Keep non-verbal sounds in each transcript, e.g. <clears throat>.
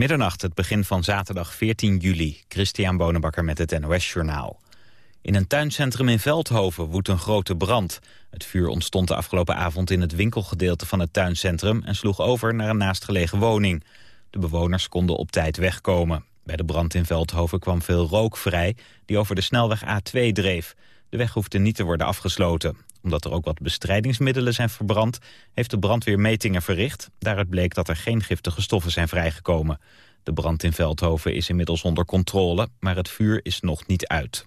Middernacht, het begin van zaterdag 14 juli. Christian Bonenbakker met het NOS Journaal. In een tuincentrum in Veldhoven woedt een grote brand. Het vuur ontstond de afgelopen avond in het winkelgedeelte van het tuincentrum... en sloeg over naar een naastgelegen woning. De bewoners konden op tijd wegkomen. Bij de brand in Veldhoven kwam veel rook vrij... die over de snelweg A2 dreef. De weg hoefde niet te worden afgesloten. Omdat er ook wat bestrijdingsmiddelen zijn verbrand... heeft de brandweer metingen verricht. Daaruit bleek dat er geen giftige stoffen zijn vrijgekomen. De brand in Veldhoven is inmiddels onder controle... maar het vuur is nog niet uit.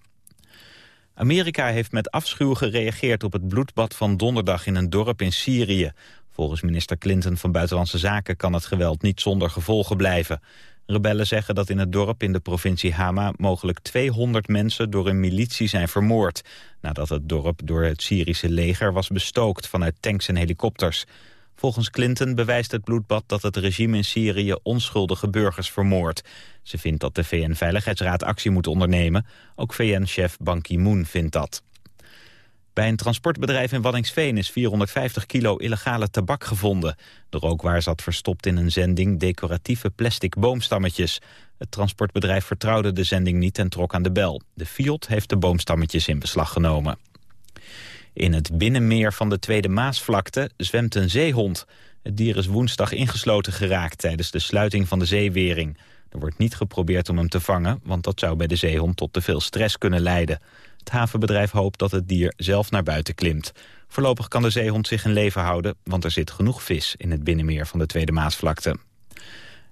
Amerika heeft met afschuw gereageerd op het bloedbad van donderdag in een dorp in Syrië. Volgens minister Clinton van Buitenlandse Zaken kan het geweld niet zonder gevolgen blijven. Rebellen zeggen dat in het dorp in de provincie Hama mogelijk 200 mensen door een militie zijn vermoord. Nadat het dorp door het Syrische leger was bestookt vanuit tanks en helikopters. Volgens Clinton bewijst het bloedbad dat het regime in Syrië onschuldige burgers vermoordt. Ze vindt dat de VN-veiligheidsraad actie moet ondernemen. Ook VN-chef Ban Ki-moon vindt dat. Bij een transportbedrijf in Waddingsveen is 450 kilo illegale tabak gevonden. De rookwaar zat verstopt in een zending decoratieve plastic boomstammetjes. Het transportbedrijf vertrouwde de zending niet en trok aan de bel. De Fiat heeft de boomstammetjes in beslag genomen. In het binnenmeer van de Tweede Maasvlakte zwemt een zeehond. Het dier is woensdag ingesloten geraakt tijdens de sluiting van de zeewering. Er wordt niet geprobeerd om hem te vangen, want dat zou bij de zeehond tot te veel stress kunnen leiden. Het havenbedrijf hoopt dat het dier zelf naar buiten klimt. Voorlopig kan de zeehond zich in leven houden, want er zit genoeg vis in het binnenmeer van de Tweede Maasvlakte.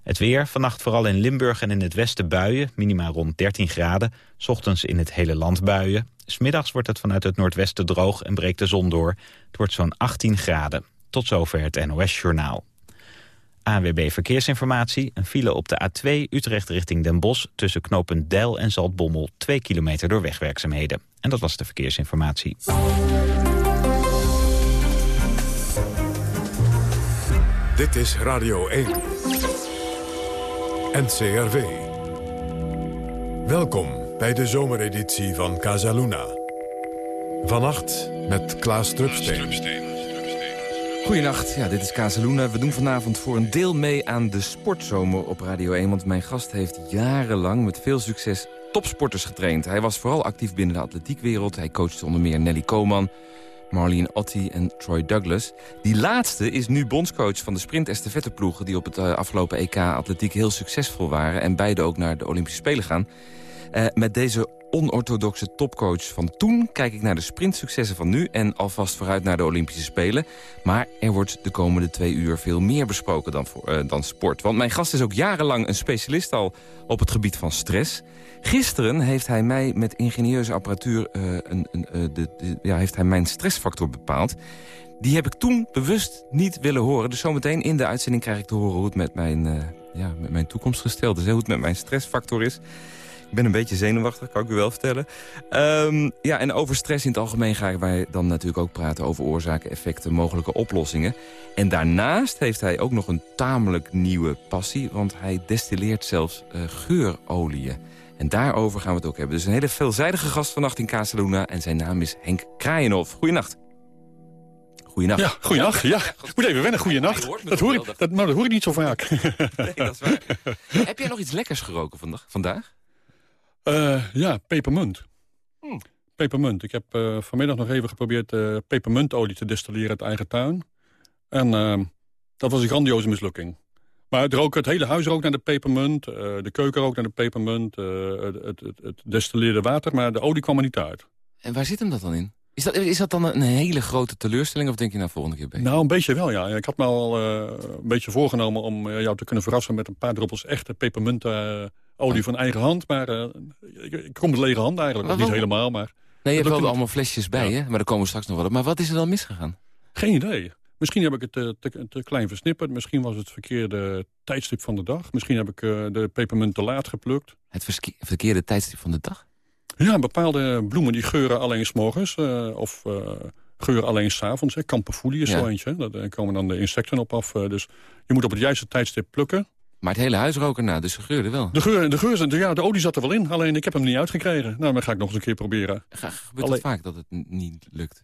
Het weer, vannacht vooral in Limburg en in het westen buien, minima rond 13 graden. Ochtends in het hele land buien. Smiddags wordt het vanuit het noordwesten droog en breekt de zon door. Het wordt zo'n 18 graden. Tot zover het NOS-journaal. ANWB Verkeersinformatie. Een file op de A2 Utrecht richting Den Bosch... tussen knooppunt Deil en Zaltbommel... 2 kilometer door wegwerkzaamheden. En dat was de verkeersinformatie. Dit is Radio 1. NCRV. Welkom bij de zomereditie van Casaluna. Vannacht met Klaas Drupsteen. Goedenacht, ja, dit is Casaluna. We doen vanavond voor een deel mee aan de sportzomer op Radio 1... want mijn gast heeft jarenlang met veel succes topsporters getraind. Hij was vooral actief binnen de atletiekwereld. Hij coachte onder meer Nelly Koman, Marlene Otti en Troy Douglas. Die laatste is nu bondscoach van de sprint ploegen die op het eh, afgelopen EK atletiek heel succesvol waren... en beide ook naar de Olympische Spelen gaan. Uh, met deze onorthodoxe topcoach van toen... kijk ik naar de sprintsuccessen van nu en alvast vooruit naar de Olympische Spelen. Maar er wordt de komende twee uur veel meer besproken dan, uh, dan sport. Want mijn gast is ook jarenlang een specialist al op het gebied van stress. Gisteren heeft hij mij met ingenieuze apparatuur... Uh, een, een, de, de, ja, heeft hij mijn stressfactor bepaald. Die heb ik toen bewust niet willen horen. Dus zometeen in de uitzending krijg ik te horen hoe het met mijn, ja, met mijn toekomst gesteld is. Hoe het met mijn stressfactor is. Ik ben een beetje zenuwachtig, kan ik u wel vertellen. Um, ja, en over stress in het algemeen gaan wij dan natuurlijk ook praten... over oorzaken, effecten, mogelijke oplossingen. En daarnaast heeft hij ook nog een tamelijk nieuwe passie... want hij destilleert zelfs uh, geurolieën. En daarover gaan we het ook hebben. Dus een hele veelzijdige gast vannacht in Casaluna... en zijn naam is Henk Kraaienhof. Goeienacht. Goeienacht. Ja, goeienacht. Ja, moet even wennen, goeienacht. Dat, hoor ik, dat, maar dat hoor ik niet zo vaak. Nee, dat is waar. <laughs> Heb jij nog iets lekkers geroken vandaag? Uh, ja, pepermunt. Hmm. Pepermunt. Ik heb uh, vanmiddag nog even geprobeerd uh, pepermuntolie te destilleren uit eigen tuin. En dat was een grandioze mislukking. Maar het, rook, het hele huis rook naar de pepermunt. de keuken rook naar de pepermunt. Het, het, het, het, destilleerde water. Maar de olie kwam er niet uit. En waar zit hem dat dan in? Is dat, is dat dan een hele grote teleurstelling? Of denk je nou volgende keer beter? Nou, een beetje wel, ja. Ik had me al een beetje voorgenomen om jou te kunnen verrassen... met een paar druppels echte pepermunt olie van eigen hand. Maar uh, ik, ik, kom met lege hand eigenlijk. Niet helemaal, maar... Nee, je hebt wel allemaal flesjes bij, hè? Maar daar komen we straks nog wel op. Maar wat is er dan misgegaan? Geen idee. Misschien heb ik het te, te, te, klein versnipperd. Misschien was het verkeerde tijdstip van de dag. Misschien heb ik uh, de pepermunt te laat geplukt. Het verkeerde tijdstip van de dag? Ja, bepaalde bloemen die geuren alleen s'morgens. Uh, of geuren alleen s'avonds. Kamperfoelie is ja. zo eentje. Daar komen dan de insecten op af. dus je moet op het juiste tijdstip plukken. Maar het hele huis rook erna, dus de geurde wel. De geur, de geur de, ja, de olie zat er wel in, alleen ik heb hem niet uitgekregen. Nou, dan ga ik nog eens een keer proberen. Ga, gebeurt alleen... vaak dat het niet lukt?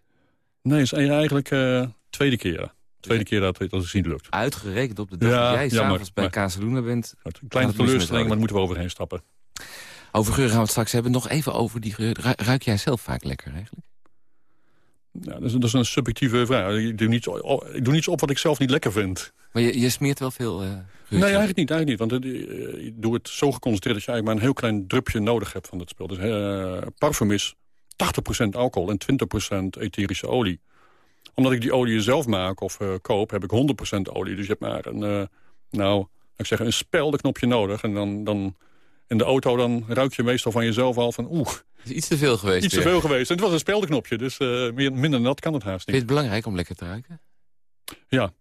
Nee, het is eigenlijk uh, tweede keer. Tweede keer dat, dat het niet lukt. Uitgerekend op de dag Ja, dat jij s'avonds bij Casaluna bent. Een kleine teleurstelling, maar daar moeten we overheen stappen. Over geur gaan we het straks hebben. Nog even over die geur. Ru- Ruik jij zelf vaak lekker eigenlijk? Ja, dat, is, dat is een subjectieve vraag. Ik doe, niets, ik doe niets op wat ik zelf niet lekker vind. Maar je, je smeert wel veel eh. Nee, eigenlijk niet. Eigenlijk niet want het, eh, ik doe het zo geconcentreerd dat je eigenlijk maar een heel klein drupje nodig hebt van het spul. Dus eh, parfum is 80% alcohol en 20% etherische olie. Omdat ik die olie zelf maak of eh, koop, heb ik 100% olie. Dus je hebt maar een, eh, nou, ik zeggen, een speldenknopje nodig. En dan, dan in de auto dan ruik je meestal van jezelf al van oeh, Het is iets te veel geweest. iets te veel geweest. En het was een speldenknopje, dus eh, meer, minder dan dat kan het haast Vind je niet. het belangrijk om lekker te ruiken? Ja,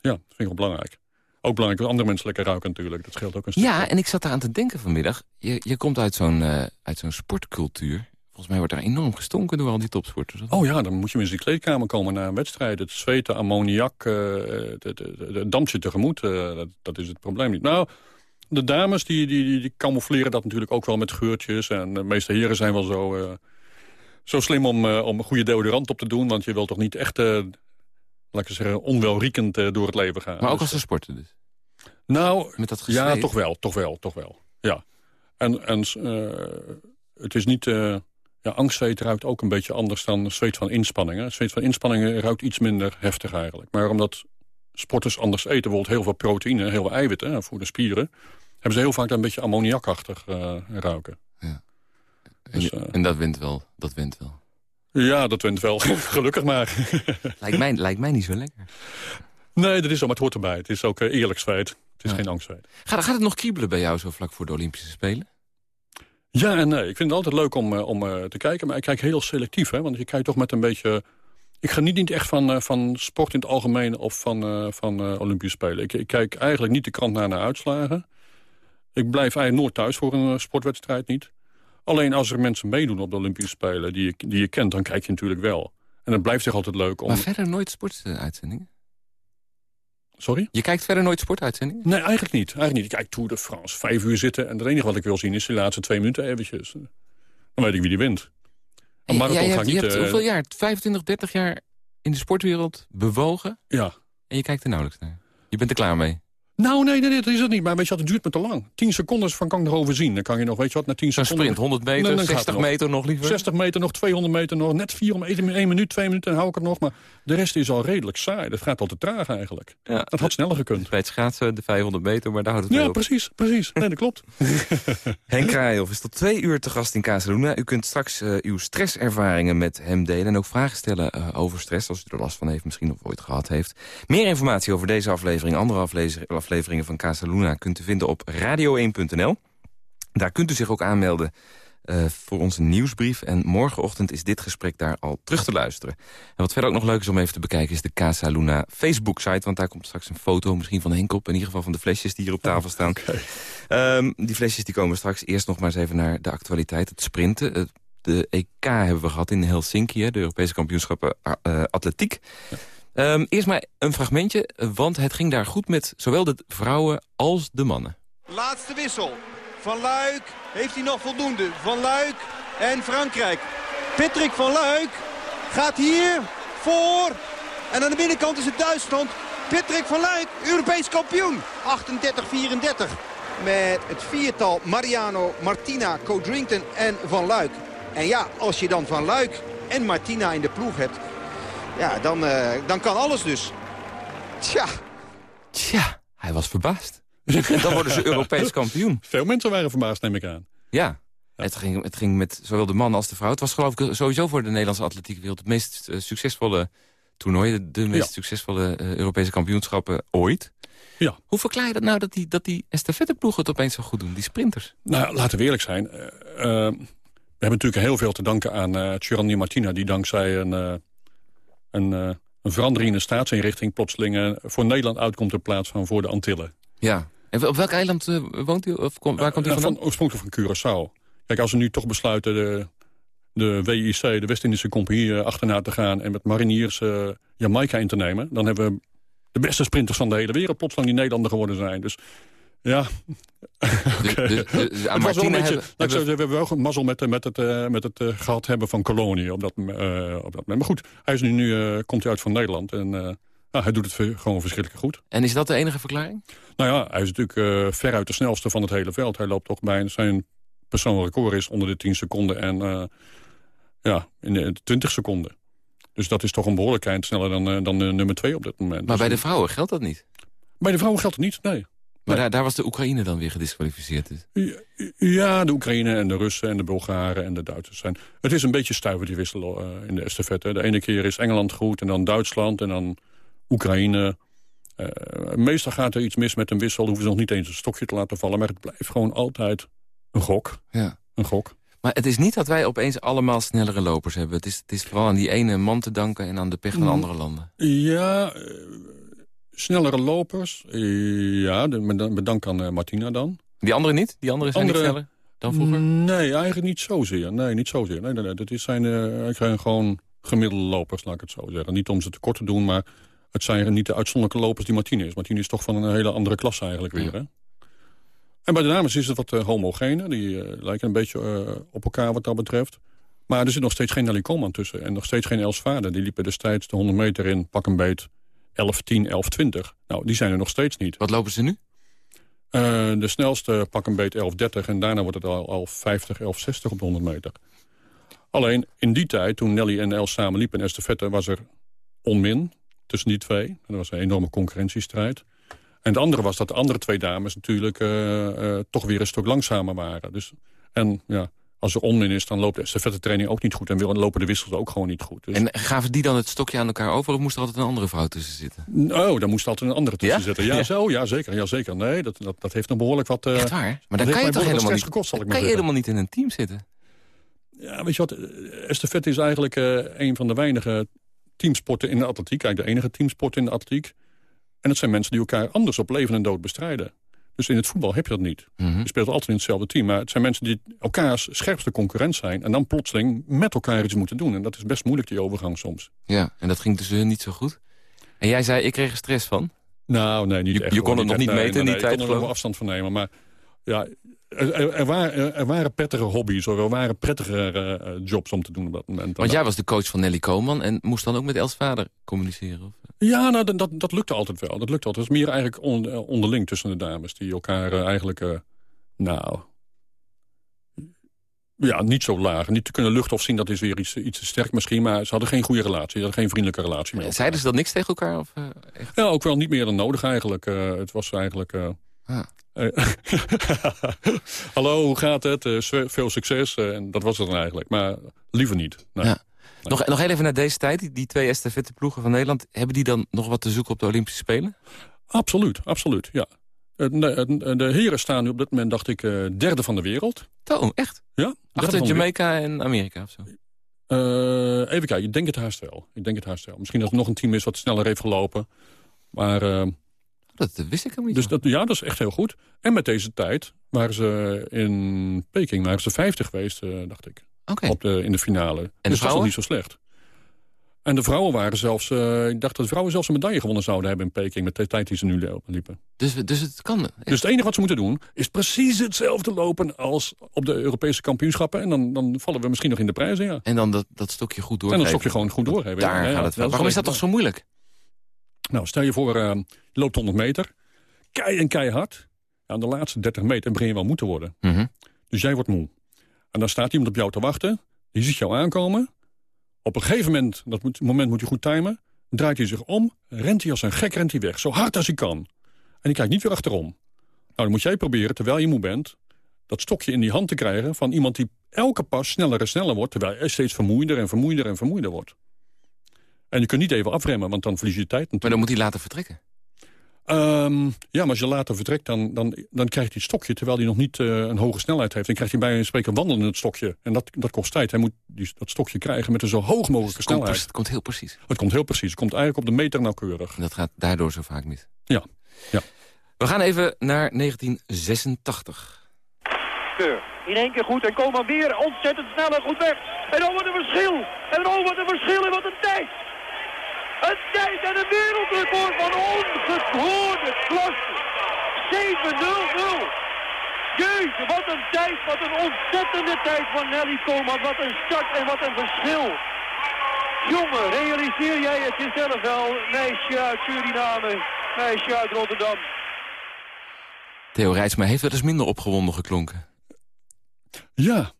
dat vind ik wel belangrijk. Ook belangrijk dat andere mensen lekker ruiken natuurlijk. Dat scheelt ook een stuk. Ja, en ik zat eraan te denken vanmiddag. Je, je komt uit zo'n eh, uit zo'n sportcultuur. Volgens mij wordt daar enorm gestonken door al die topsporters. Oh ja, dan moet je in die kleedkamer komen na een wedstrijd. Het zweten, ammoniak, eh, het, het, het, het dampje tegemoet. dat, dat is het probleem niet. Nou, de dames die, die, die, die camoufleren dat natuurlijk ook wel met geurtjes. En de meeste heren zijn wel zo, eh, zo slim om, eh, om een goede deodorant op te doen. Want je wilt toch niet echt, eh, laat ik zeggen, onwelriekend eh, door het leven gaan. maar ook Dus, als ze sporten dus. Nou, Met dat ja, toch wel, toch wel, toch wel. Ja. En, en eh, het is niet... eh ja, angstzweet ruikt ook een beetje anders dan zweet van inspanningen. Zweet van inspanningen ruikt iets minder heftig eigenlijk. Maar omdat sporters anders eten, bijvoorbeeld heel veel proteïne, heel veel eiwitten hè, voor de spieren... hebben ze heel vaak een beetje ammoniakachtig eh ruiken. En, Dus, je- eh, en dat wint wel. Dat wint wel. Ja, dat wint wel. <laughs> Gelukkig maar. <laughs> Lijkt mij, lijkt mij niet zo lekker. nee, dat is zo, maar het hoort erbij. Het is ook eh, eerlijk zweet. Het is Ja. geen angstzweet. Gaat, gaat het nog kriebelen bij jou zo vlak voor de Olympische Spelen? Ja en nee. Ik vind het altijd leuk om, om te kijken. Maar ik kijk heel selectief. Hè, want je kijkt toch met een beetje... Ik geniet niet echt van, van sport in het algemeen of van, van Olympische Spelen. Ik, ik kijk eigenlijk niet de krant naar naar uitslagen. Ik blijf eigenlijk nooit thuis voor een eh, sportwedstrijd niet. Alleen als er mensen meedoen op de Olympische Spelen die je, die je kent, dan kijk je natuurlijk wel. En het blijft zich altijd leuk om... Maar verder nooit sportuitzendingen? Sorry? Je kijkt verder nooit sportuitzendingen? Nee, eigenlijk niet. Eigenlijk niet. Ik kijk Tour de France, vijf uur zitten... en het enige wat ik wil zien is de laatste twee minuten eventjes. Dan weet ik wie die wint. Een marathon hebt, ik je niet... hebt eh, hoeveel jaar? 25, 30 jaar in de sportwereld bewogen... ja, en je kijkt er nauwelijks naar. Je bent er klaar mee. Nou, nee, nee, nee, dat is het niet. Maar weet je wat, het duurt me te lang. 10 seconden van kan ik nog overzien. Dan kan je nog, weet je wat, na 10 Zo'n seconden... sprint, 100 meter, Nee, dan gaat 60 het nog. meter nog liever. 60 meter nog, 200 meter nog, net 4 om 1 minuut, 2 minuten, dan hou ik het nog. Maar de rest is al redelijk saai. Dat gaat al te traag eigenlijk. Ja, Dat had sneller gekund. bij het schaatsen de 500 meter, maar daar houdt het mee Ja, op. precies, precies. Nee, dat klopt. <laughs> Henk Kraaihoff is tot twee uur te gast in Casaluna. U kunt straks eh, uw stresservaringen met hem delen... en ook vragen stellen eh, over stress, als u er last van heeft... misschien of ooit gehad heeft. Meer informatie over deze aflevering, andere aflevering- afleveringen van Casaluna... kunt u vinden op radio1.nl. Daar kunt u zich ook aanmelden eh, voor onze nieuwsbrief. En morgenochtend is dit gesprek daar al terug te luisteren. En wat verder ook nog leuk is om even te bekijken... is de Casa Luna Facebook-site. Want daar komt straks een foto misschien van Henk op. In ieder geval van de flesjes die hier op tafel staan. Ehm, die flesjes die komen straks. Eerst nog maar eens even naar de actualiteit. Het sprinten. Het- De EK hebben we gehad in Helsinki. hè, De Europese kampioenschappen eh, atletiek. Ehm, eerst maar een fragmentje. Want het ging daar goed met zowel de vrouwen als de mannen. Laatste wissel. Van Luik. Heeft hij nog voldoende? Van Luik en Frankrijk. Patrick van Luik gaat hier voor. En aan de binnenkant is het Duitsland. Patrick van Luik, Europees kampioen. 38-34. Met het viertal Mariano, Martina, Codrington en Van Luik. En ja, als je dan Van Luik en Martina in de ploeg hebt... Ja, dan, eh, dan kan alles dus. Tja. Tja, hij was verbaasd. En <laughs> dan worden ze Europees kampioen. Veel mensen waren verbaasd, neem ik aan. Ja. Het ging, het ging met zowel de man als de vrouw. Het was geloof ik sowieso voor de Nederlandse atletiekwereld... het meest eh, succesvolle toernooi. De, de meest Ja. succesvolle eh, Europese kampioenschappen ooit. Ja. Hoe verklaar je dat nou dat die, dat die estafetteploegen het opeens zo goed doen? Die sprinters. Nou, laten we eerlijk zijn. We hebben natuurlijk heel veel te danken aan eh Giovanni Martina... die dankzij een, eh, een, eh, een verandering in de staatsinrichting... plotseling eh, voor Nederland uitkomt in plaats van voor de Antillen. Ja. En op welk eiland eh, woont u? Of kom- waar komt u vandaan? van, oorspronkelijk van Curaçao. Kijk, als we nu toch besluiten de, de WIC, de West-Indische Compagnie, achterna te gaan... en met mariniers Jamaica in te nemen... dan hebben we de beste sprinters van de hele wereld plotseling die Nederlander geworden zijn. Dus ja, <laughs> Dus- dus- dus aan het was wel een Martina beetje, hebben- we hebben wel mazzel met, eh, met het, eh, met het eh, gehad hebben van koloniën op dat, op dat moment. Maar goed, hij is nu, nu komt hij uit van Nederland en Nou, hij doet het gewoon verschrikkelijk goed. En is dat de enige verklaring? Nou ja, hij is natuurlijk veruit de snelste van het hele veld. Hij loopt toch bij zijn persoonlijk record is onder de 10 seconden en ja, in de 20 seconden. Dus dat is toch een behoorlijk eind sneller dan, dan nummer 2 op dit moment. Maar Dus bij de vrouwen geldt dat niet. bij de vrouwen geldt het niet, nee. Maar daar, daar was de Oekraïne dan weer gedisqualificeerd. Dus. Ja, de Oekraïne en de Russen en de Bulgaren en de Duitsers zijn... Het is een beetje stuiver die wisselen eh, in de estafette. De ene keer is Engeland goed en dan Duitsland en dan Oekraïne. Eh, meestal gaat er iets mis met een wissel. Hoeven ze nog niet eens een stokje te laten vallen. Maar het blijft gewoon altijd een gok. Ja. Een gok. Maar het is niet dat wij opeens allemaal snellere lopers hebben. Het is, het is vooral aan die ene man te danken en aan de pech van Mm. andere landen. Ja, eh, snellere lopers. Eh, ja, met dank aan eh, Martina dan. Die andere niet? Die andere zijn Andere- niet sneller dan vroeger? Nee, eigenlijk niet zozeer. Nee, niet zozeer. Nee, nee, nee. Dat is zijn eh, eigenlijk gewoon gemiddelde lopers, laat ik het zo zeggen. Niet om ze tekort te doen, maar het zijn niet de uitzonderlijke lopers die Martine is. Martine is toch van een hele andere klasse eigenlijk weer. Ja. Hè? En bij de dames is het wat uh, homogene. Die uh, lijken een beetje uh, op elkaar wat dat betreft. Maar er zit nog steeds geen Nelly Coleman tussen. En nog steeds geen Els Vader. Die liepen destijds de 100 meter in pak een beet 11, 10, 11, 20. Nou, die zijn er nog steeds niet. Wat lopen ze nu? Uh, de snelste pak een beet 11.30 en daarna wordt het al, al 50, 11.60 op de 100 meter. Alleen in die tijd, toen Nelly en Els samen liepen in estafette... was er onmin tussen die twee. En er was een enorme concurrentiestrijd. En het andere was dat de andere twee dames natuurlijk uh, uh, toch weer een stuk langzamer waren. Dus, en ja, als er onmin is, dan loopt de training ook niet goed. En lopen de wissels ook gewoon niet goed. Dus... En gaven die dan het stokje aan elkaar over of moest er altijd een andere vrouw tussen zitten? Oh, daar moest altijd een andere tussen Ja? zitten. Ja, Ja. zo, ja zeker, ja, zeker. Nee, dat, dat, dat heeft nog behoorlijk wat... uh, Echt waar? Maar dan kan je toch helemaal niet, gekost, kan je helemaal niet in een team zitten? Ja, weet je wat, estafette is eigenlijk eh, een van de weinige teamsporten in de atletiek. Eigenlijk de enige teamsport in de atletiek. En het zijn mensen die elkaar anders op leven en dood bestrijden. Dus in het voetbal heb je dat niet. Mhm. Je speelt altijd in hetzelfde team. Maar het zijn mensen die elkaars scherpste concurrent zijn... en dan plotseling met elkaar iets moeten doen. En dat is best moeilijk, die overgang soms. Ja, en dat ging tussen hun niet zo goed. En jij zei, ik kreeg er stress van. Nou, nee, niet Je- echt. je kon het nog niet meten nee, tijd, Ik kon er nog afstand van nemen. Maar ja, er, er, waren, er, waren prettige hobby's. Hoor. Er waren prettige eh, eh, jobs om te doen op dat moment. Want jij was de coach van Nelly Koolman en moest dan ook met Els vader communiceren. Of? Ja, nou, dat, dat, dat lukte altijd wel. Dat lukte altijd. Het is meer eigenlijk on- eh, onderling tussen de dames. Die elkaar eigenlijk, nou... Ja, niet zo laag. Niet te kunnen lucht of zien, dat is weer iets, iets te sterk misschien. Maar ze hadden geen goede relatie. Ze hadden geen vriendelijke relatie meer. Zeiden ze dan niks tegen elkaar? Of, echt? Ja, ook wel niet meer dan nodig eigenlijk. Het was eigenlijk... Ah. Eh, <laughs> Hallo, hoe gaat het? Eh, veel succes. Eh, en dat was het dan eigenlijk. Maar liever niet. Nee. Ja. Nog, nog heel even naar deze tijd. Die, die twee estafetteploegen van Nederland. Hebben die dan nog wat te zoeken op de Olympische Spelen? Absoluut, absoluut, ja. De, heren staan nu op dit moment, dacht ik, derde van de wereld. Toon, echt? Ja, Achter Jamaica en Amerika of zo? even kijken, ik denk het haast wel. Ik denk het haast wel. Misschien dat er nog een team is wat sneller heeft gelopen. Maar, Dat wist ik helemaal niet. dus dat, ja, dat is echt heel goed. En met deze tijd waren ze in Peking waren ze vijfde geweest, eh, dacht ik. Oké. op de, in de finale. de dus dat nog vrouwen? niet zo slecht. En de vrouwen waren zelfs... eh, ik dacht dat de vrouwen zelfs een medaille gewonnen zouden hebben in Peking... met de tijd die ze nu liepen. Dus, dus het kan. echt. Dus het enige wat ze moeten doen... is precies hetzelfde lopen als op de Europese kampioenschappen. En dan, dan vallen we misschien nog in de prijzen, ja. En dan dat, dat stokje goed En doorgeven. dan stok je gewoon goed doorgeven. Daar Ja, gaat het wel. dat Waarom is dat toch zo moeilijk? Nou, stel je voor, eh, je loopt 100 meter. Kei en keihard. Aan de laatste 30 meter begin je wel moe te worden. Mhm. Dus jij wordt moe. En dan staat iemand op jou te wachten. Die ziet jou aankomen. Op een gegeven moment, dat moet, moment moet je goed timen. Draait hij zich om, rent hij als een gek rent hij weg. Zo hard als hij kan. En die kijkt niet weer achterom. Nou, dan moet jij proberen, terwijl je moe bent... dat stokje in die hand te krijgen van iemand die elke pas sneller en sneller wordt... terwijl hij steeds vermoeider en vermoeider en vermoeider wordt. En je kunt niet even afremmen, want dan verlies je tijd natuurlijk. Maar dan moet hij laten vertrekken. Ehm, ja, maar als je later vertrekt, dan, dan, dan krijgt hij het stokje... terwijl hij nog niet eh, een hoge snelheid heeft. Dan krijgt hij bij een spreken wandelen het stokje. En dat, dat kost tijd. Hij moet die, dat stokje krijgen met een zo hoog mogelijke snelheid. het komt heel precies. Het komt heel precies. Het komt eigenlijk op de meter nauwkeurig. En dat gaat daardoor zo vaak mis. Ja, ja. We gaan even naar 1986. Keur. In één keer goed en Koman weer ontzettend snel en goed weg. En oh wat een verschil. En oh wat een verschil en wat een tijd. Een tijd en een wereldrecord van ongehoorde klasse. 7-0-0. Jeetje, wat een tijd, wat een ontzettende tijd van Nelly Koman. Wat een start en wat een verschil. Jongen, realiseer jij het jezelf wel? Meisje uit Suriname, meisje uit Rotterdam. Theo Rijtsma heeft wel eens minder opgewonden geklonken. Ja,